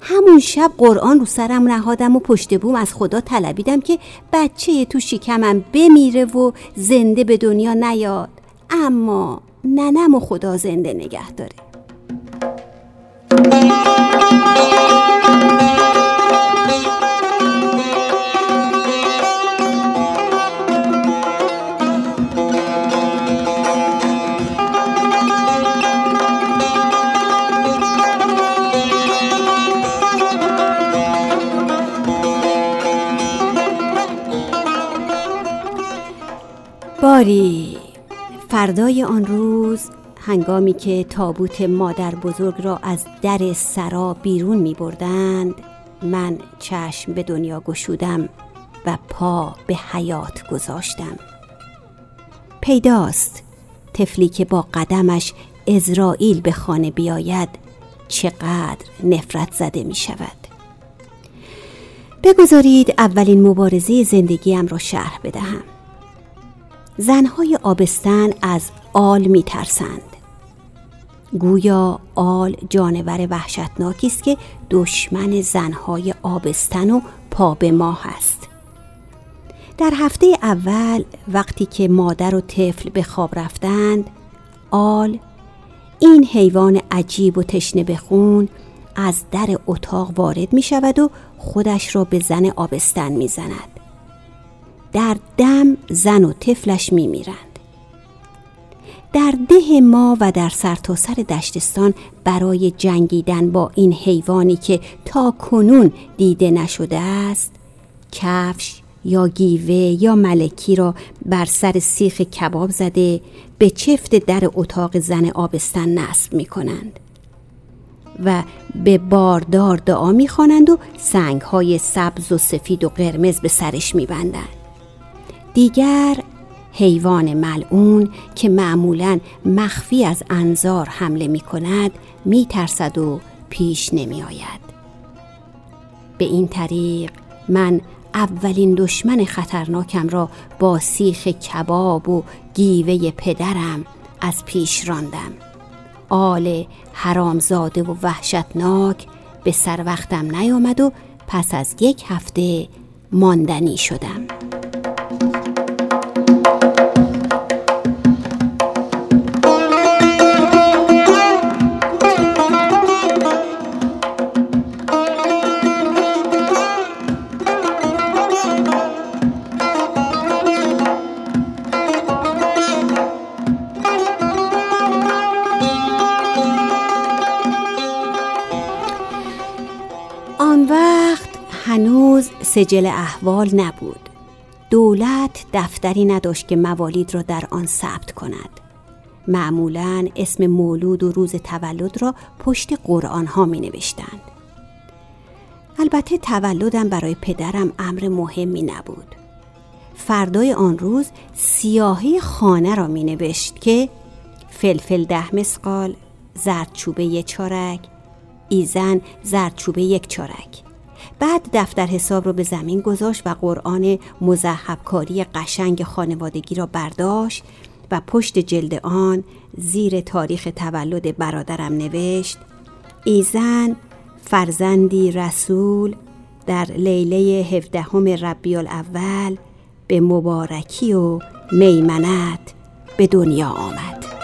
همون شب قرآن رو سرم نهادم و پشت بوم از خدا طلبیدم که بچه تو شکمم بمیره و زنده به دنیا نیاد. اما ننم و خدا زنده نگه داره. باری. فردای آن روز هنگامی که تابوت مادر بزرگ را از در سرا بیرون می بردند من چشم به دنیا گشودم و پا به حیات گذاشتم. پیداست طفلی که با قدمش ازرائیل به خانه بیاید چقدر نفرت زده می شود بگذارید اولین مبارزه زندگیم را شرح بدهم. زنهای آبستن از آل می ترسند. گویا آل جانور وحشتناکی است که دشمن زنهای آبستن و پا به ماه است. در هفته اول وقتی که مادر و طفل به خواب رفتند آل این حیوان عجیب و تشنه به خون از در اتاق وارد می شود و خودش را به زن آبستن می‌زند در دم زن و طفلش میمیرند در ده ما و در سرتاسر سر دشتستان برای جنگیدن با این حیوانی که تا کنون دیده نشده است کفش یا گیوه یا ملکی را بر سر سیخ کباب زده به چفت در اتاق زن آبستن نصب می کنند و به باردار دعا می خوانند و سنگ های سبز و سفید و قرمز به سرش می بندند. دیگر حیوان ملعون که معمولا مخفی از انظار حمله می کند می ترسد و پیش نمی آید. به این طریق من اولین دشمن خطرناکم را با سیخ کباب و گیوه پدرم از پیش راندم آل حرامزاده و وحشتناک به سر وقتم نیامد و پس از یک هفته ماندنی شدم سجل احوال نبود. دولت دفتری نداشت که موالید را در آن ثبت کند. معمولا اسم مولود و روز تولد را پشت قرآن ها می نوشتند. البته تولدم برای پدرم امر مهمی نبود. فردای آن روز سیاهی خانه را می نوشت که فلفل ده مسقال زردچوبه یک چارک ایضاً زردچوبه یک چارک. بعد دفتر حساب رو به زمین گذاشت و قرآن تذهیب‌کاری قشنگ خانوادگی را برداشت و پشت جلد آن زیر تاریخ تولد برادرم نوشت ایضاً فرزندی رسول در لیله هفدهم ربیع الاول به مبارکی و میمنت به دنیا آمد.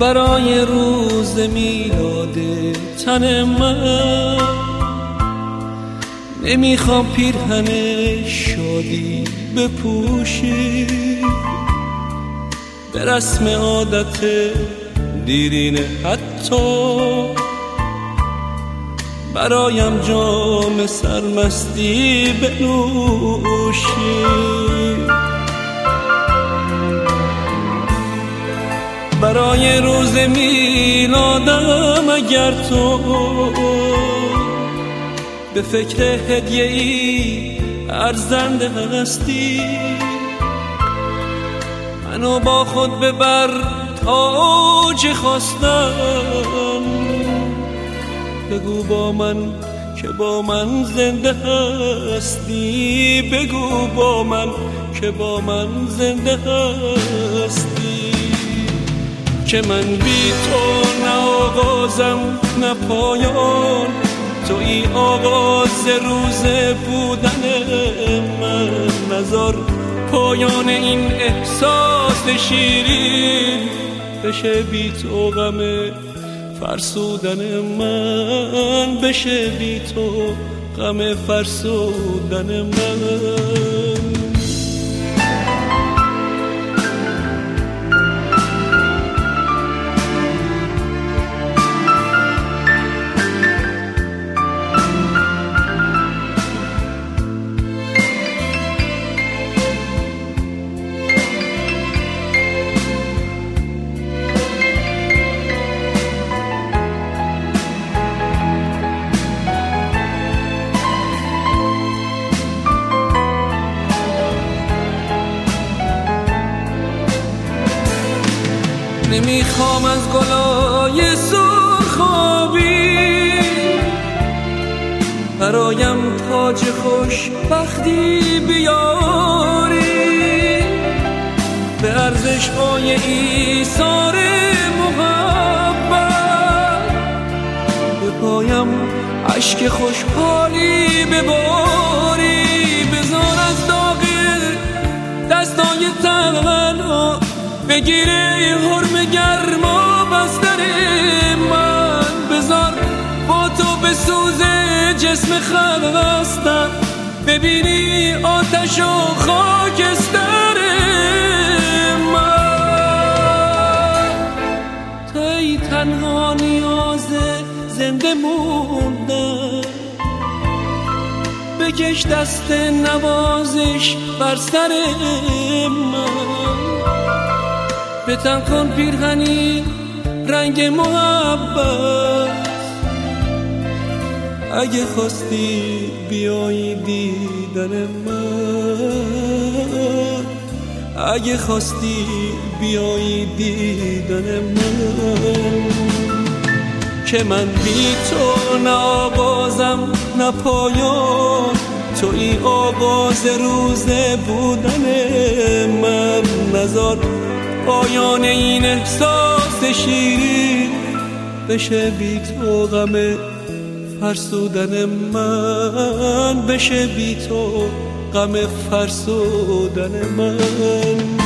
برای روز میلاد تن من. نمی‌خوام پیرهن شادی بپوشی. به رسم عادت دیرینه حتی. برایم جام سرمستی بنوشی. برای روز میلادم اگر تو به فکر هدیه ای ارزنده هستی منو با خود ببر تاج خواستم. بگو با من که با من زنده هستی بگو با من که با من زنده هستی. که من بی تو نه آغازم نه پایان. توی آغاز روز بودن من نظر پایان این احساس شیرین. بشه بی تو غم فرسودن من بشه بی تو غم فرسودن من. نمی‌خوام از گلای سرخابی. برایم تاج خوش بختی بیاری. به ارزش های ایثار محبت. به پایم عشق خوشحالی بباری. بزار از داغ دستای تنها بگیره حرم گرما بستر من. بزار با تو به سوز جسم خستم ببینی آتش و خاکستر من. توی تنها نیاز زنده موندن بکش دست نوازش بر سر من. به تن کن پیرهنی رنگ محبت. اگه خواستی بیایی دیدن من. اگه خواستی بیایی دیدن من. که من بی تو نه نه پایان. تو این آغاز روز بودن من. نظر پایان این احساس شیری بشه بی تو غم فرسودن من. بشه بی تو غم فرسودن من.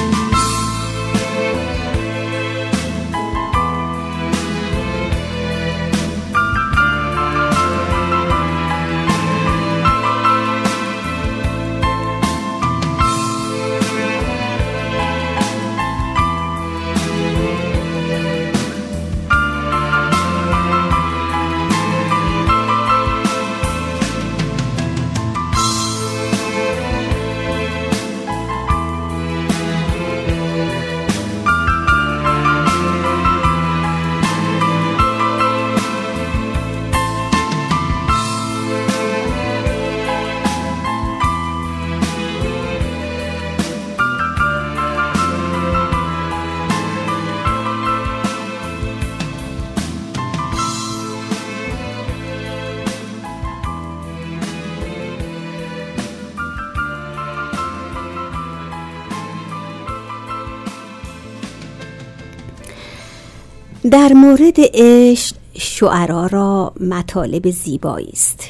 در مورد عشق شعرا را مطالب زیبایی است.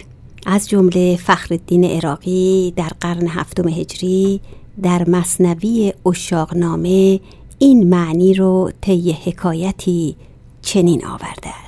از جمله فخرالدین عراقی در قرن هفتم هجری در مصنوی اشاقنامه این معنی رو طی حکایتی چنین آورده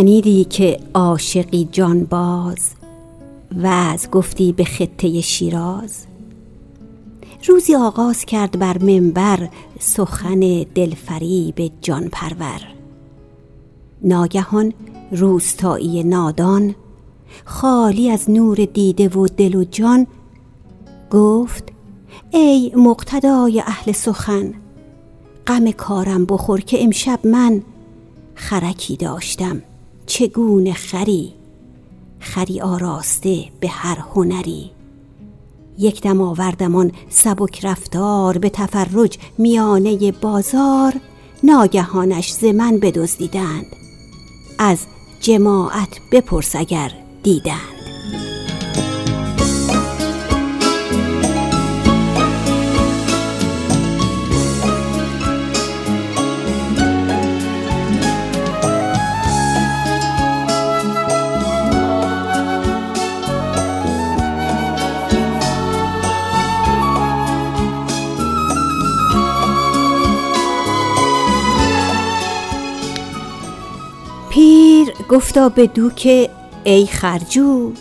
شنیدی که عاشقی جانباز و از گفتی به خطه شیراز؟ روزی آغاز کرد بر منبر سخن دلفریب جان پرور ناگهان روستایی نادان خالی از نور دیده و دل و جان گفت ای مقتدای اهل سخن غم کارم بخور که امشب من خرکی داشتم. چگونه خری؟ خری آراسته به هر هنری. یک دم آوردمان سبک رفتار به تفرج میانه بازار ناگهانش ز من بدزدیدند. از جماعت بپرس اگر دیدند. گفتا به دو که ای خرجو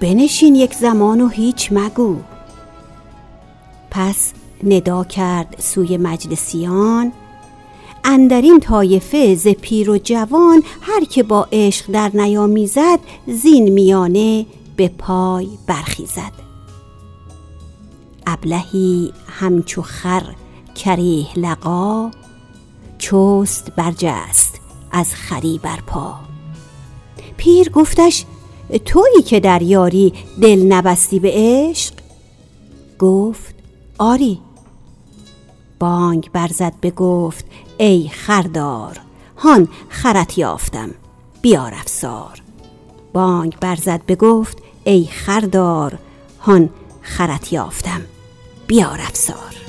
بنشین یک زمان و هیچ مگو. پس ندا کرد سوی مجلسیان اندرین طایفه ز پیر و جوان هر که با عشق در نیامیزد زین میانه به پای برخیزد. ابلهی همچو خر کریه لقا چست برجست از خری بر پا پیر گفتش تویی که در یاری دل نبستی به عشق؟ گفت آری. بانگ برزد بگفت ای خردار هان خرت یافتم بیار افسار بانگ برزد بگفت ای خردار هان خرت یافتم بیار افسار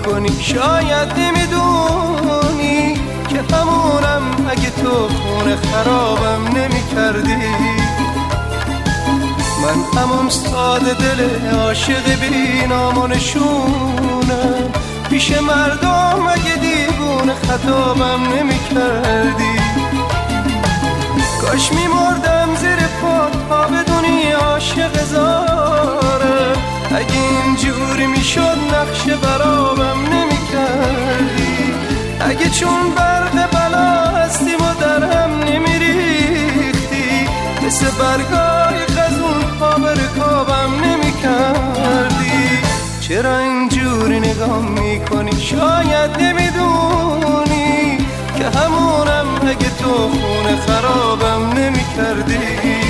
می‌کنی؟ شاید نمی‌دونی که همونم اگه تو خونه خرابم نمی‌کردی. من همون ساده دل عاشق بی نامونشونم پیش مردم اگه دیوونه خطابم نمی‌کردی. کاش میمردم زیر پات تا بدونی عاشق زارم. اگه اینجوری می‌شد نقشه برابم نمی‌کردی. اگه چون برق بلا هستیم و درم نمیریختی مثل برگای خزون پا به رکابم نمی‌کردی. چرا اینجوری نگاه می‌کنی؟ شاید نمی‌دونی که همونم اگه تو خونه خرابم نمی‌کردی.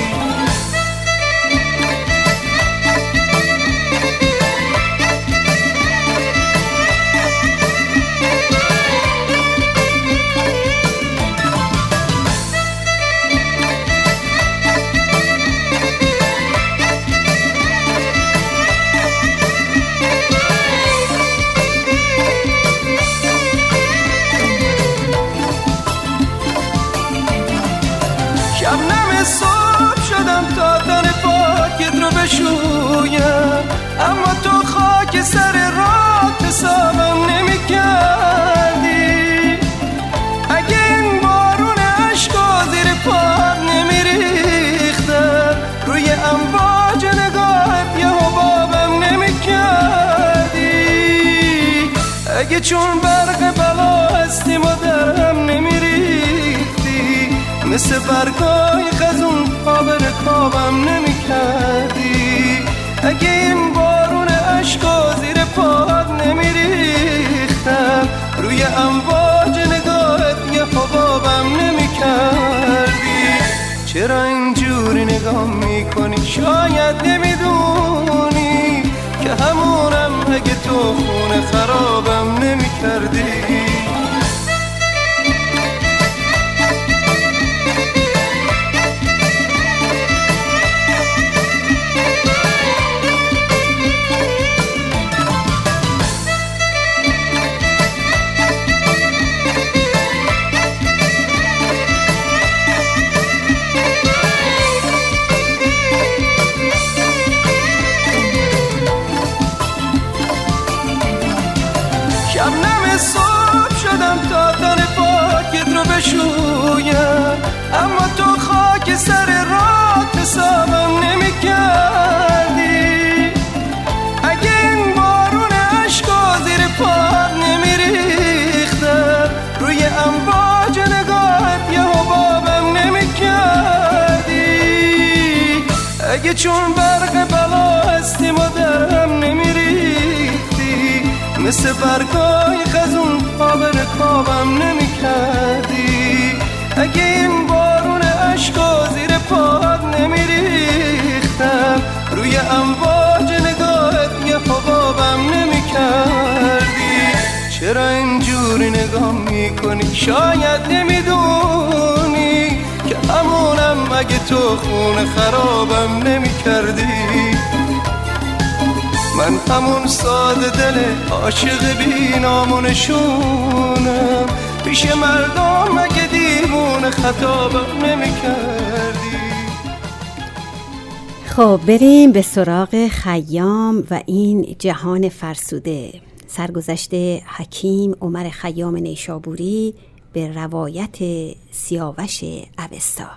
بشویم اما تو خاک سر راه حسابم نمی کردی اگه این بارون عشق و زیر پاد نمی ریختن روی امواج نگاهت یه حبابم نمی کردی اگه چون برق بلا هستیم و درم نمی ریختی مثل برگای خزون به رکابم نمی کردی اگه این بارون عشق و زیر پاد نمی ریختم روی امواج نگاهت یه حبابم نمی کردی چرا اینجوری نگاه می‌کنی؟ شاید نمی‌دونی که همونم اگه تو خونه خرابم نمی‌کردی. بشویم اما تو خاک سر رات حسابم نمی کردی اگه این بارون عشقا زیر پاد نمی ریختم روی امواج نگاهت یه حبابم نمی کردی اگه چون برق بلا هستیم و درم نمی ریختی مثل برگای خزون به رکابم نمی کردی اگه این بارون عشقا زیر پاد نمیریختم روی امواج نگاهت یه حبابم نمی‌کردی. چرا اینجوری نگاه می‌کنی؟ شاید نمی‌دونی که همونم اگه تو خونه خرابم نمی‌کردی. من همون ساده دل عاشق بی نامونشونم پیش مردم اگه دیوون خطابم نمی خب بریم به سراغ خیام و این جهان فرسوده. سرگذشت حکیم عمر خیام نیشابوری به روایت سیاوش اوستا.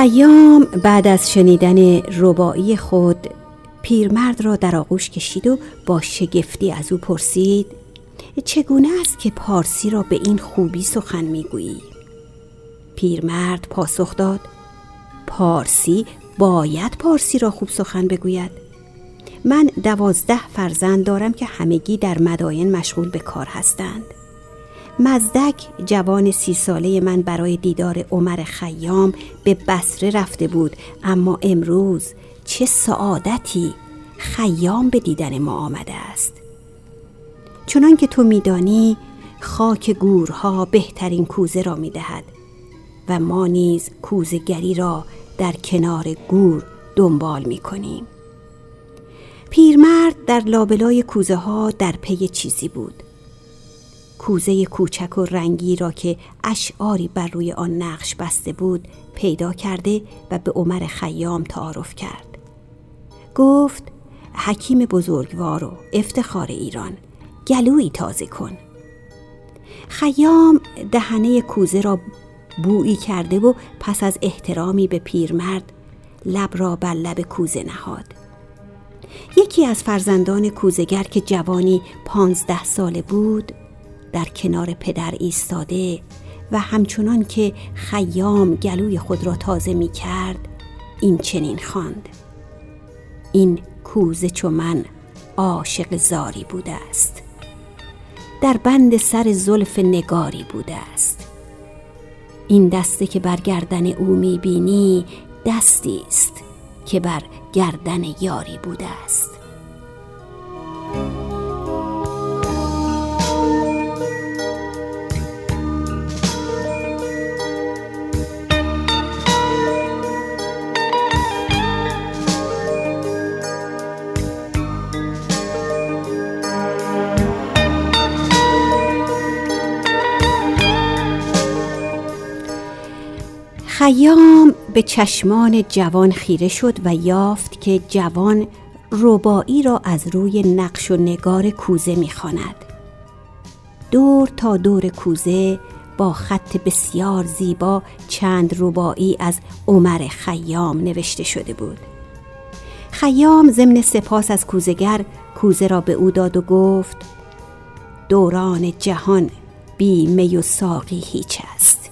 خیام بعد از شنیدن ربایی خود پیرمرد را در آغوش کشید و با شگفتی از او پرسید چگونه است که پارسی را به این خوبی سخن می‌گویی؟ پیرمرد پاسخ داد پارسی باید پارسی را خوب سخن بگوید. من دوازده فرزند دارم که همگی در مداین مشغول به کار هستند. مزدک جوان سی ساله من برای دیدار عمر خیام به بسره رفته بود. اما امروز چه سعادتی خیام به دیدن ما آمده است. چنان که تو میدانی خاک گورها بهترین کوزه را می‌دهد و ما نیز کوزگری را در کنار گور دنبال می کنیم. پیرمرد در لابلای کوزه ها در پی چیزی بود. کوزه کوچک و رنگی را که اشعاری بر روی آن نقش بسته بود پیدا کرده و به عمر خیام تعارف کرد. گفت حکیم بزرگوار و افتخار ایران گلویی تازه کن. خیام دهنه کوزه را بویی کرده و پس از احترامی به پیرمرد لب را بر لب کوزه نهاد. یکی از فرزندان کوزگر که جوانی پانزده ساله بود در کنار پدر ایستاده و همچنان که خیام گلوی خود را تازه می کرد این چنین خواند. این کوزه چو من عاشق زاری بوده است. در بند سر زلف نگاری بوده است. این دسته که بر گردن او می بینی دستی است که بر گردن یاری بوده است. خیام به چشمان جوان خیره شد و یافت که جوان ربایی را از روی نقش و نگار کوزه می‌خواند. دور تا دور کوزه با خط بسیار زیبا چند ربایی از عمر خیام نوشته شده بود خیام ضمن سپاس از کوزگر کوزه را به او داد و گفت دوران جهان بی می و ساقی هیچ است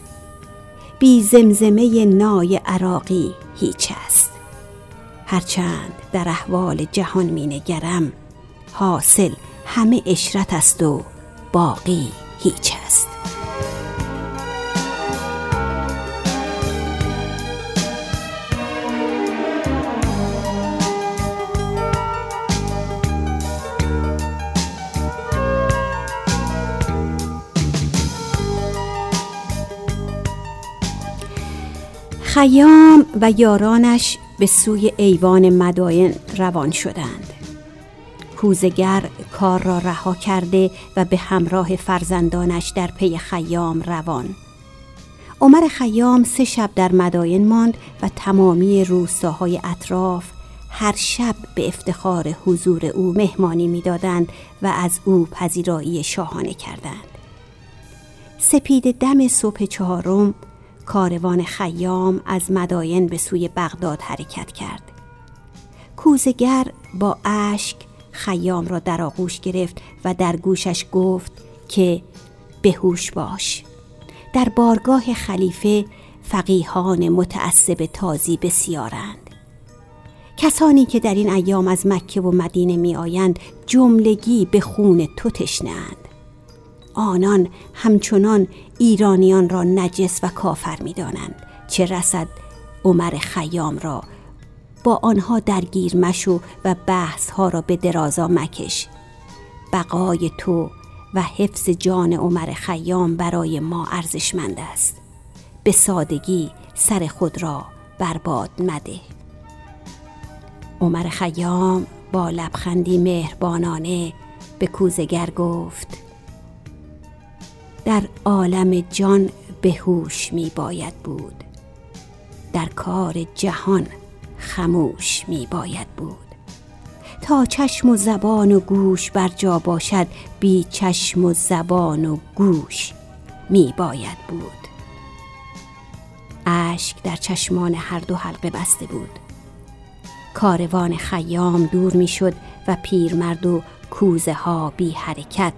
بی زمزمه نای عراقی هیچ است. هرچند در احوال جهان می نگرم حاصل همه اشرت است و باقی هیچ است. خیام و یارانش به سوی ایوان مداین روان شدند. کوزگر کار را رها کرده و به همراه فرزندانش در پی خیام روان. عمر خیام سه شب در مداین ماند و تمامی روستاهای اطراف هر شب به افتخار حضور او مهمانی می‌دادند و از او پذیرایی شاهانه کردند. سپید دم صبح چهارم کاروان خیام از مداین به سوی بغداد حرکت کرد. کوزگر با اشک خیام را در آغوش گرفت و در گوشش گفت که بهوش باش. در بارگاه خلیفه فقیهان متعصب تازی بسیارند. کسانی که در این ایام از مکه و مدینه می آیند جملگی به خون تو تشنهاند. آنان همچنان ایرانیان را نجس و کافر می دانند. چه رسد عمر خیام را؟ با آنها درگیر مشو و بحث ها را به درازا مکش. بقای تو و حفظ جان عمر خیام برای ما ارزشمند است. به سادگی سر خود را برباد مده. عمر خیام با لبخندی مهربانانه به کوزگر گفت در عالم جان به هوش می باید بود. در کار جهان خموش می باید بود. تا چشم و زبان و گوش بر جا باشد بی چشم و زبان و گوش می باید بود. اشک در چشمان هر دو حلقه بسته بود. کاروان خیام دور می شد و پیرمرد و کوزه ها بی حرکت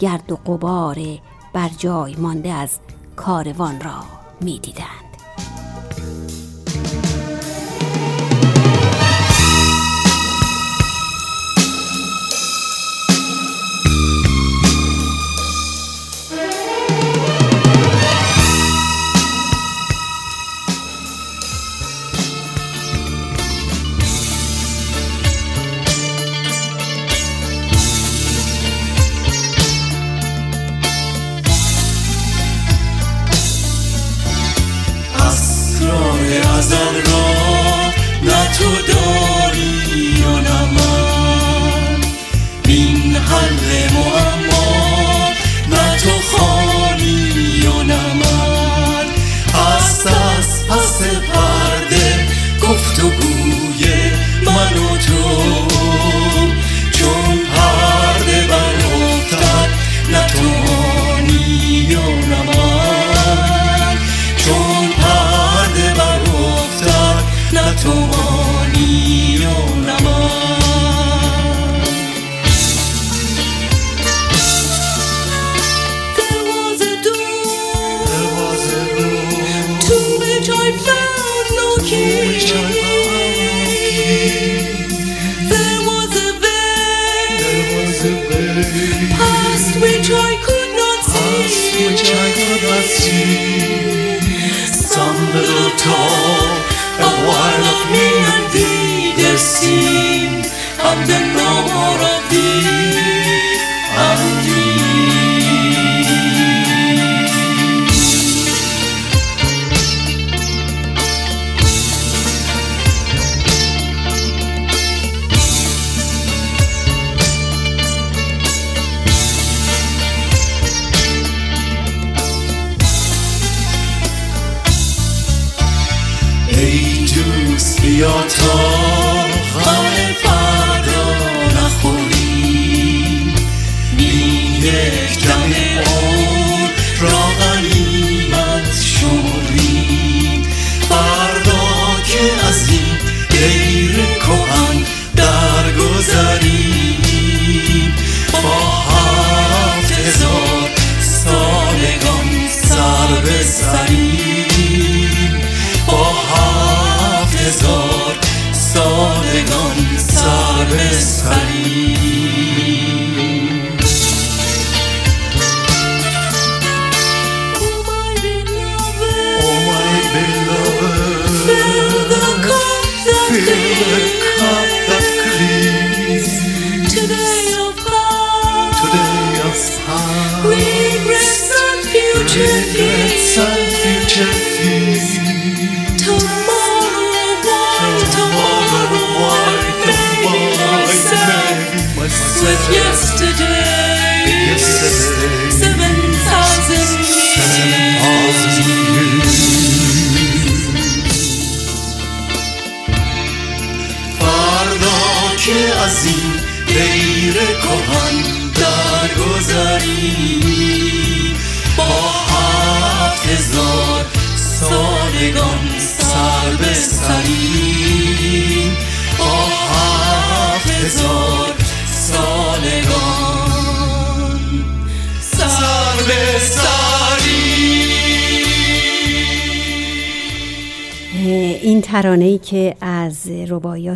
گرد و قبار بر جای مانده از کاروان را می Nazar no دیدن. ای دوست بیا تا غم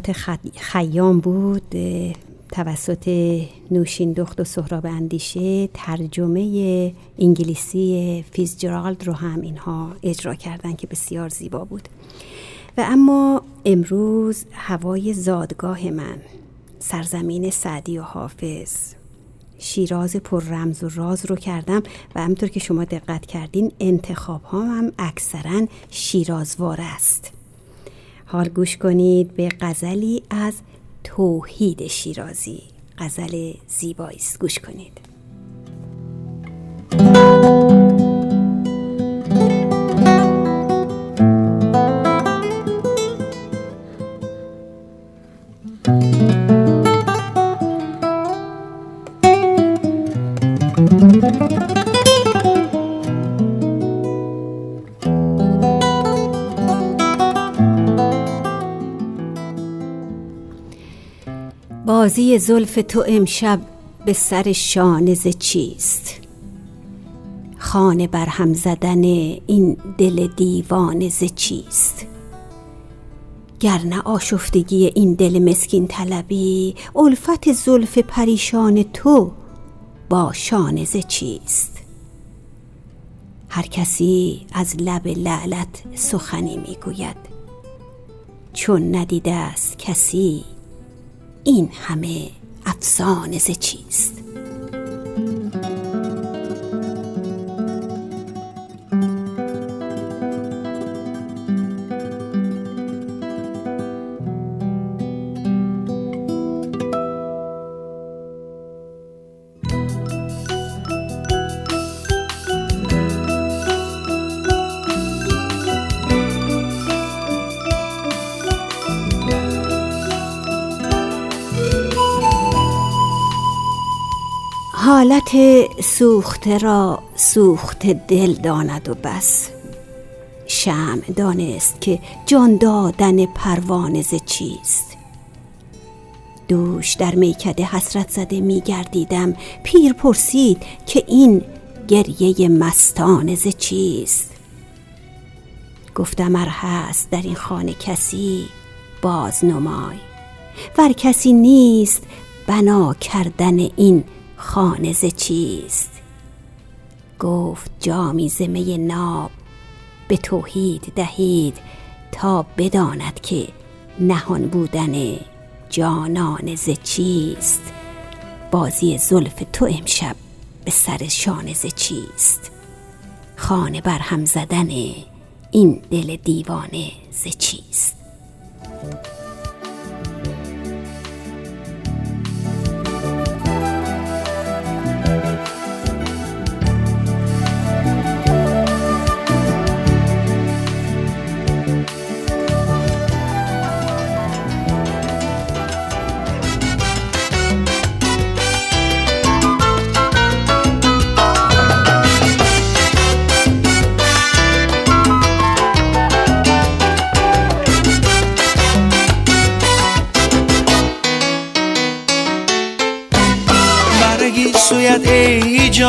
خ- خیام بود توسط نوشین دخت و سهراب اندیشه ترجمه انگلیسی فیزجرالد رو هم اینها اجرا کردن که بسیار زیبا بود. و اما امروز هوای زادگاه من سرزمین سعدی و حافظ شیراز پر رمز و راز رو کردم و همطور که شما دقت کردین انتخاب ها هم اکثرا شیرازوار است. حال گوش کنید به غزلی از توحید شیرازی. غزل زیبایی است گوش کنید. بازی زلف تو امشب به سر شانز چیست؟ خانه برهم زدن این دل دیوانه ز چیست؟ گر نه آشفتگی این دل مسکین طلبی الفت زلف پریشان تو با شانز چیست؟ هر کسی از لب لعلت سخنی می‌گوید. چون ندیده است کسی این همه افسانه چیست؟ حالت سوخته را سوخته دل داند و بس. شمع دانست که جان دادن پروانه چیست. دوش در میکده حسرت زده می گردیدم پیر پرسید که این گریه مستانه ز چیست. گفتم ار هست در این خانه کسی باز نمای ور کسی نیست بنا کردن این خانه ز چیست؟ گفت جامی ز می ناب به توحید دهید تا بداند که نهان بودن جانان ز چیست؟ بازی زلف تو امشب به سر شانه ز چیست؟ خانه برهم زدن این دل دیوانه ز چیست؟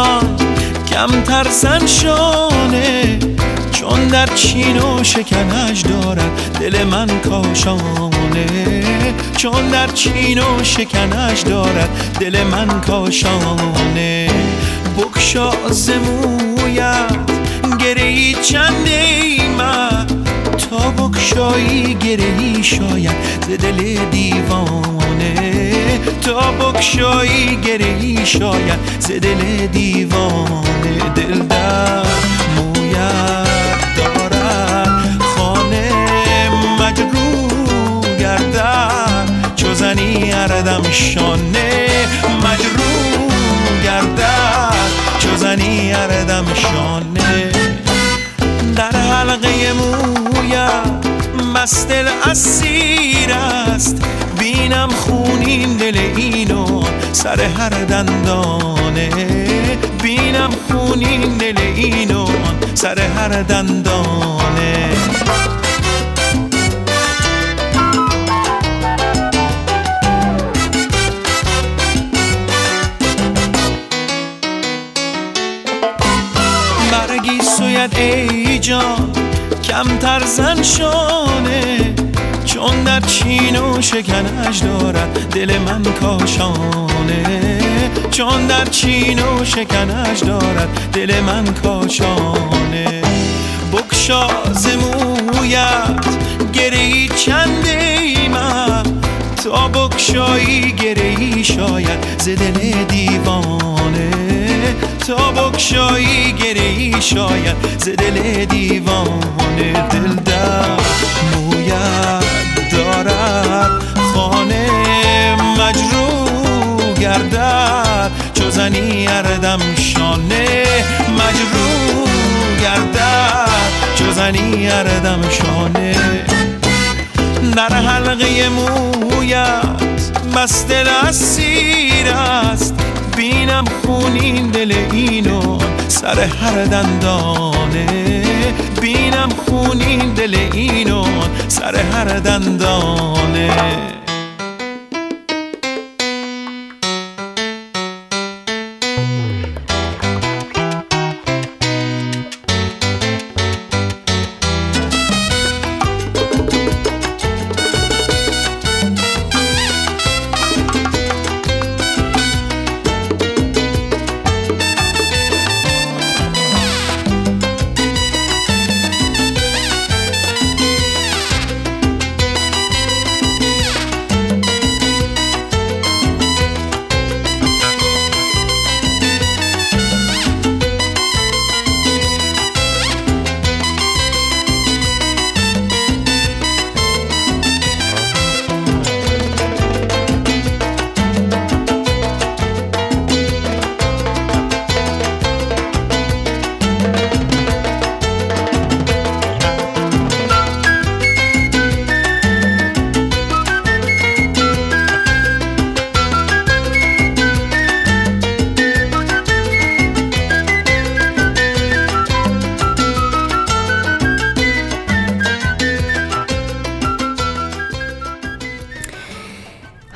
جان کم ترسن شانه چون در چین و شکنش دارد. دل من کاشانه. چون در چین و شکنش دارد. دل من کاشانه. بکشا زمویت گرهی چنده ای من تا بکشایی گرهی شاید. دل دیوانه. تا بکشایی گرهی شاید. ز دل دیوانه دل در مویت دارد. خانه مجروح گردد. چو زنی اردم شانه مجروح گردد. چو زنی اردم شانه. در حلقه مویت مستل اسیر است. بینم خونین دل اینو سر هر دندانه. بینم خونین دل اینو سر هر دندانه. برگی سوید ای جان کمتر زن شانه. چون در چین و شکنش دارد. دل من کاشانه. چون در چین و شکنش دارد. دل من کاشانه. بکشا زمویت گری چنده ای من تا بکشایی گری شاید ز دل دیوانه. تا بکشایی گری شاید ز دل دیوانه. دل در مویت. مجروح گردد چو زنی اردم شانه. مجروح گردد چو زنی اردم شانه. در حلقه مویت بس دل اسیر است. بینم خونین دل اینو سر هر دندانه. بینم خونین دل اینو سر هر دندانه.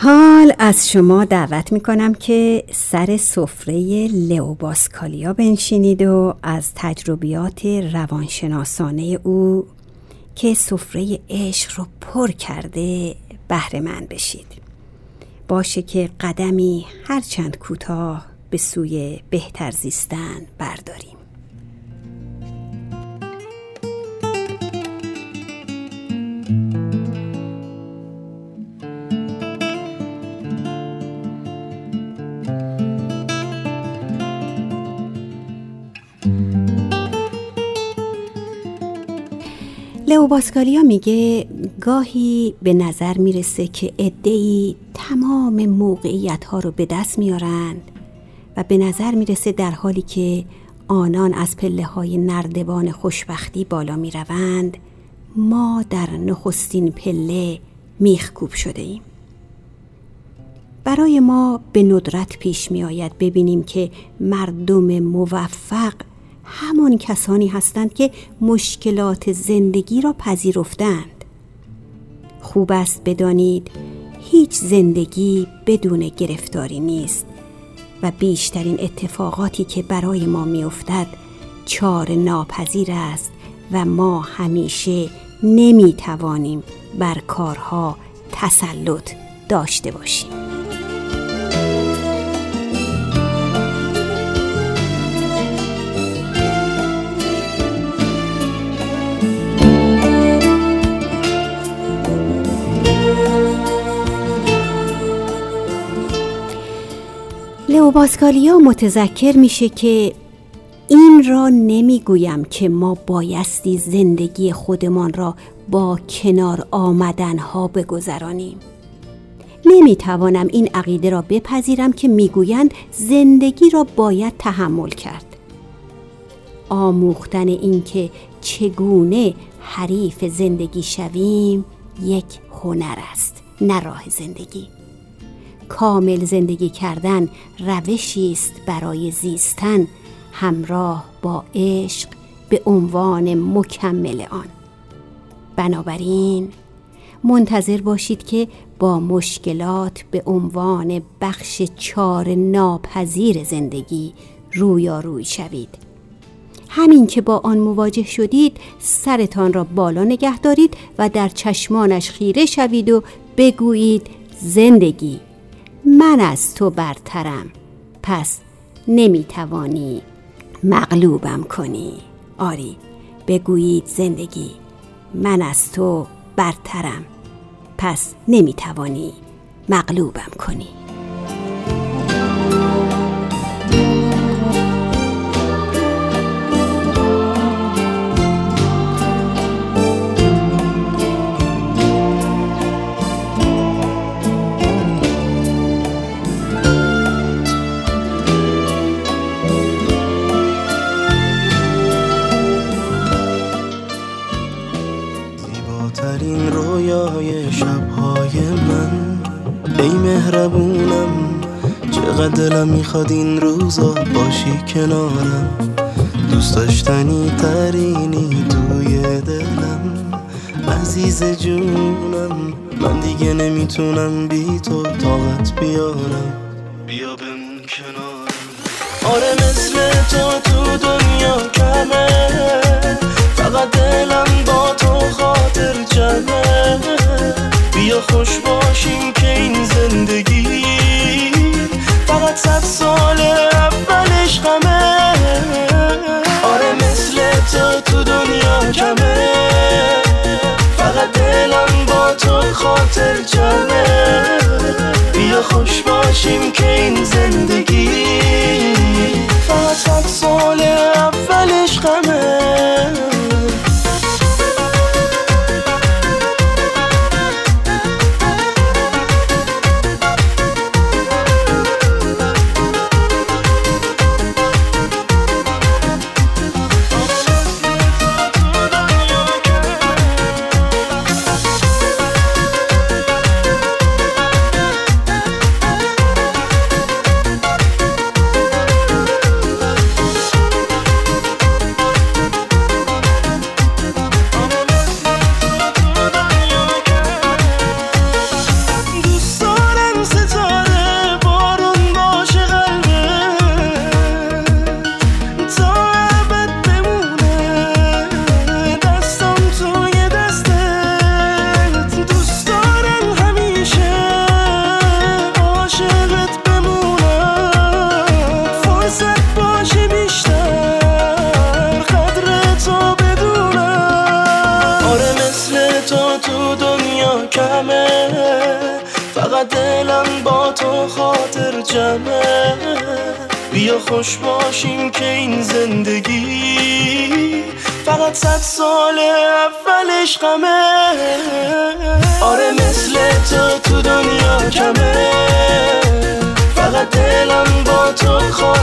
حال از شما دعوت می کنم که سر سفره لئوباسکالیا بنشینید و از تجربیات روانشناسانه او که سفره عشق رو پر کرده بهره من بشید. باشه که قدمی هرچند کوتاه به سوی بهتر زیستن برداریم. لئو باسکالیا میگه گاهی به نظر می‌رسه که ادهی تمام موقعیت ها رو به دست میارن و به نظر می‌رسه در حالی که آنان از پله های نردبان خوشبختی بالا می‌روند ما در نخستین پله میخکوب شده ایم برای ما به ندرت پیش می آید ببینیم که مردم موفق همان کسانی هستند که مشکلات زندگی را پذیرفتند. خوب است بدانید هیچ زندگی بدون گرفتاری نیست و بیشترین اتفاقاتی که برای ما میافتد چار ناپذیر است و ما همیشه نمی‌توانیم بر کارها تسلط داشته باشیم. لئو باسکالیا متذکر میشه که این را نمی‌گویم که ما بایستی زندگی خودمان را با کنار آمدنها بگذرانیم. نمی‌توانم این عقیده را بپذیرم که می‌گویند زندگی را باید تحمل کرد. آموختن اینکه چگونه حریف زندگی شویم یک هنر است نه راه زندگی. کامل زندگی کردن روشی است برای زیستن همراه با عشق به عنوان مکمل آن. بنابراین منتظر باشید که با مشکلات به عنوان بخش چار ناپذیر زندگی رویاروی شوید. همین که با آن مواجه شدید سرتان را بالا نگه دارید و در چشمانش خیره شوید و بگویید زندگی من از تو برترم. پس نمی‌توانی مغلوبم کنی. آری بگویید زندگی من از تو برترم. پس نمی‌توانی مغلوبم کنی. ای مهربونم چقدر دلم می‌خواد این روزا باشی کنارم. دوست داشتنی ترینی توی دلم. عزیز جونم من دیگه نمی‌تونم بی تو طاقت بیارم. بیا بمون کنارم آره مثل تو تو دنیا کمه. فقط دلم با تو خاطر جمعه. بیا خوش باشیم که این زندگی فقط صد سال اولش غمه آره مثل تو تو دنیا کمه. فقط دلم با تو خاطر جمعه. بیا خوش باشیم که این زندگی فقط صد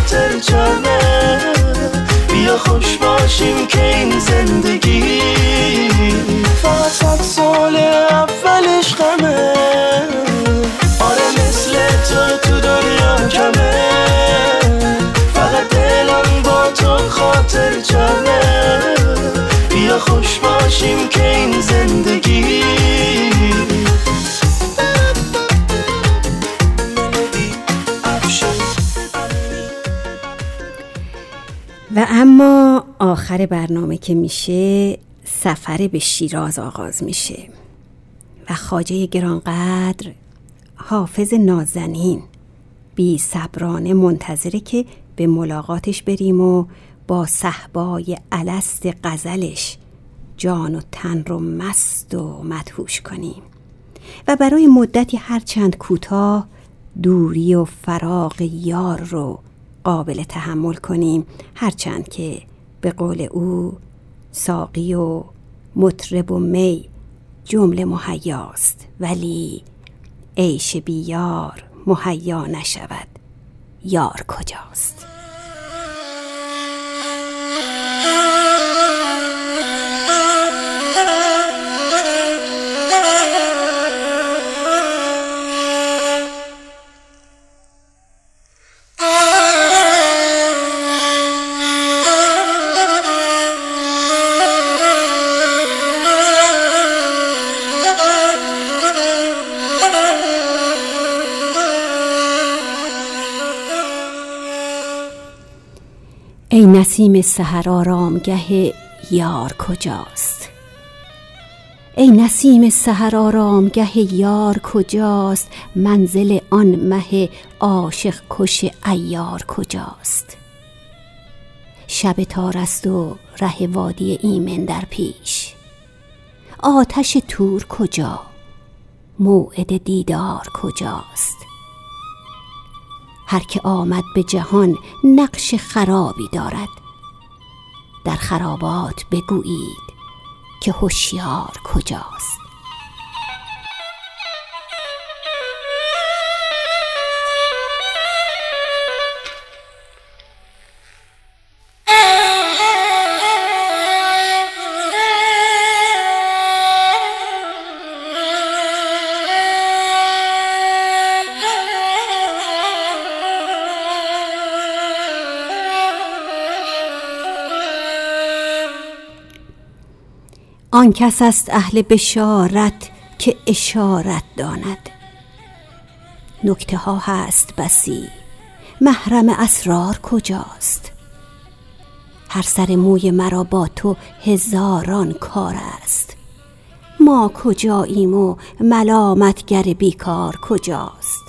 خاطر جمعه بیا خوش باشیم که این زندگی فقط صد سال اولش غمه. آره مثل تو تو دنیا کمه. فقط دلم با تو خاطر جمعه بیا خوش باشیم که این زندگی اما آخر برنامه که میشه سفر به شیراز آغاز میشه و خاجه گرانقدر حافظ نازنین بی صبرانه منتظره که به ملاقاتش بریم و با صحبای الست غزلش جان و تن رو مست و مدهوش کنیم و برای مدتی هرچند کوتاه دوری و فراغ یار رو قابل تحمل کنیم. هرچند که به قول او ساقی و مطرب و می جمله مهیاست ولی عیش بیار مهیا نشود. یار کجاست؟ نسیم سحر آرامگه یار کجاست؟ ای نسیم سحر آرامگه یار کجاست؟ منزل آن مه عاشق کش ایار کجاست؟ شب تار است و ره وادی ایمن در پیش. آتش تور کجا؟ موعد دیدار کجاست؟ هر که آمد به جهان نقش خرابی دارد. در خرابات بگویید که هوشیار کجاست. آن کس است اهل بشارت که اشارت داند. نکته ها هست بسی محرم اسرار کجاست؟ هر سر موی مرا با تو هزاران کار است. ما کجاییم و ملامتگر بیکار کجاست؟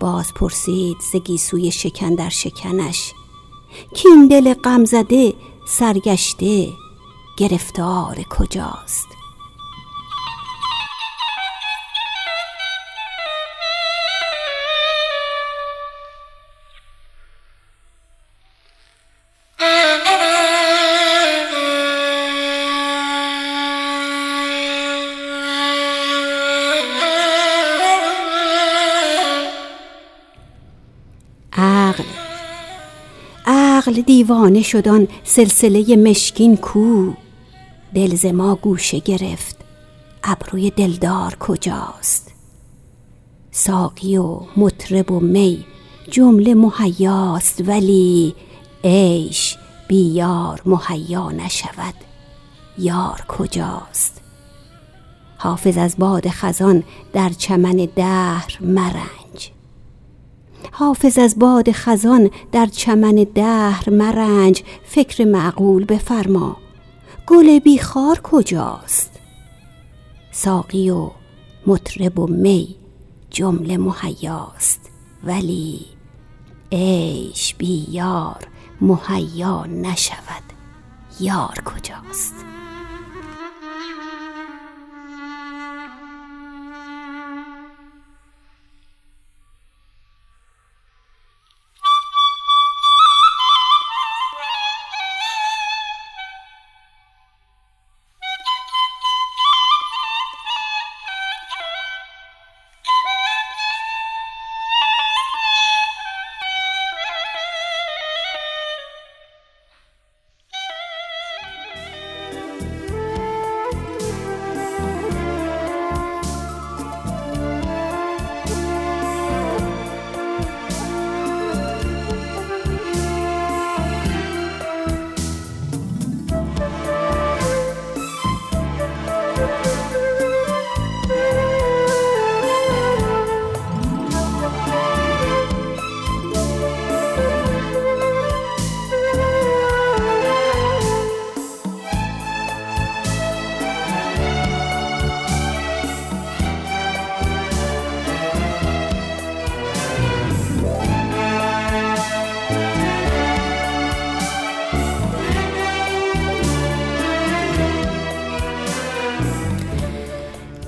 باز پرسید ز گیسوی شکن در شکنش. کین دل غم زده سرگشته گرفتار کجاست؟ دیوانه شدن سلسله مشکین کو. دل ز ما گوشه گرفت. ابروی دلدار کجاست؟ ساقی و مطرب و می جمله مهیاست ولی عیش بی یار مهیا نشود. یار کجاست؟ حافظ از باد خزان در چمن دهر مرنج. حافظ از باد خزان در چمن دهر مرنج. فکر معقول بفرما. گل بیخار کجاست؟ ساقی و مطرب و می جمله مهیاست ولی عیش بی یار مهیا نشود. یار کجاست؟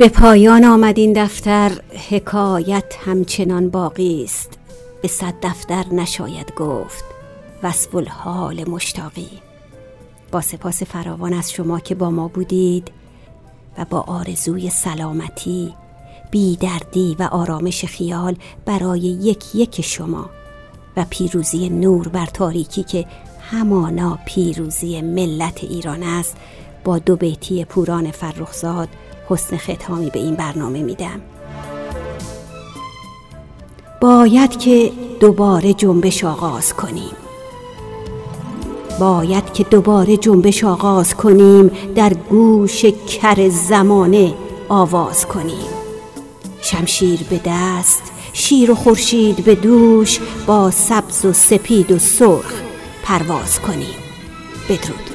به پایان آمد این دفتر حکایت همچنان باقی است. به صد دفتر نشاید گفت. وصف الحال مشتاقی. با سپاس فراوان از شما که با ما بودید و با آرزوی سلامتی بیدردی و آرامش خیال برای یک یک شما و پیروزی نور بر تاریکی که همانا پیروزی ملت ایران است با دو بیتی پوران فرخزاد حسن ختامی به این برنامه میدم. باید که دوباره جنبش آغاز کنیم. باید که دوباره جنبش آغاز کنیم در گوش کر زمانه آواز کنیم. شمشیر به دست شیر و خورشید به دوش با سبز و سپید و سرخ پرواز کنیم. بدرود.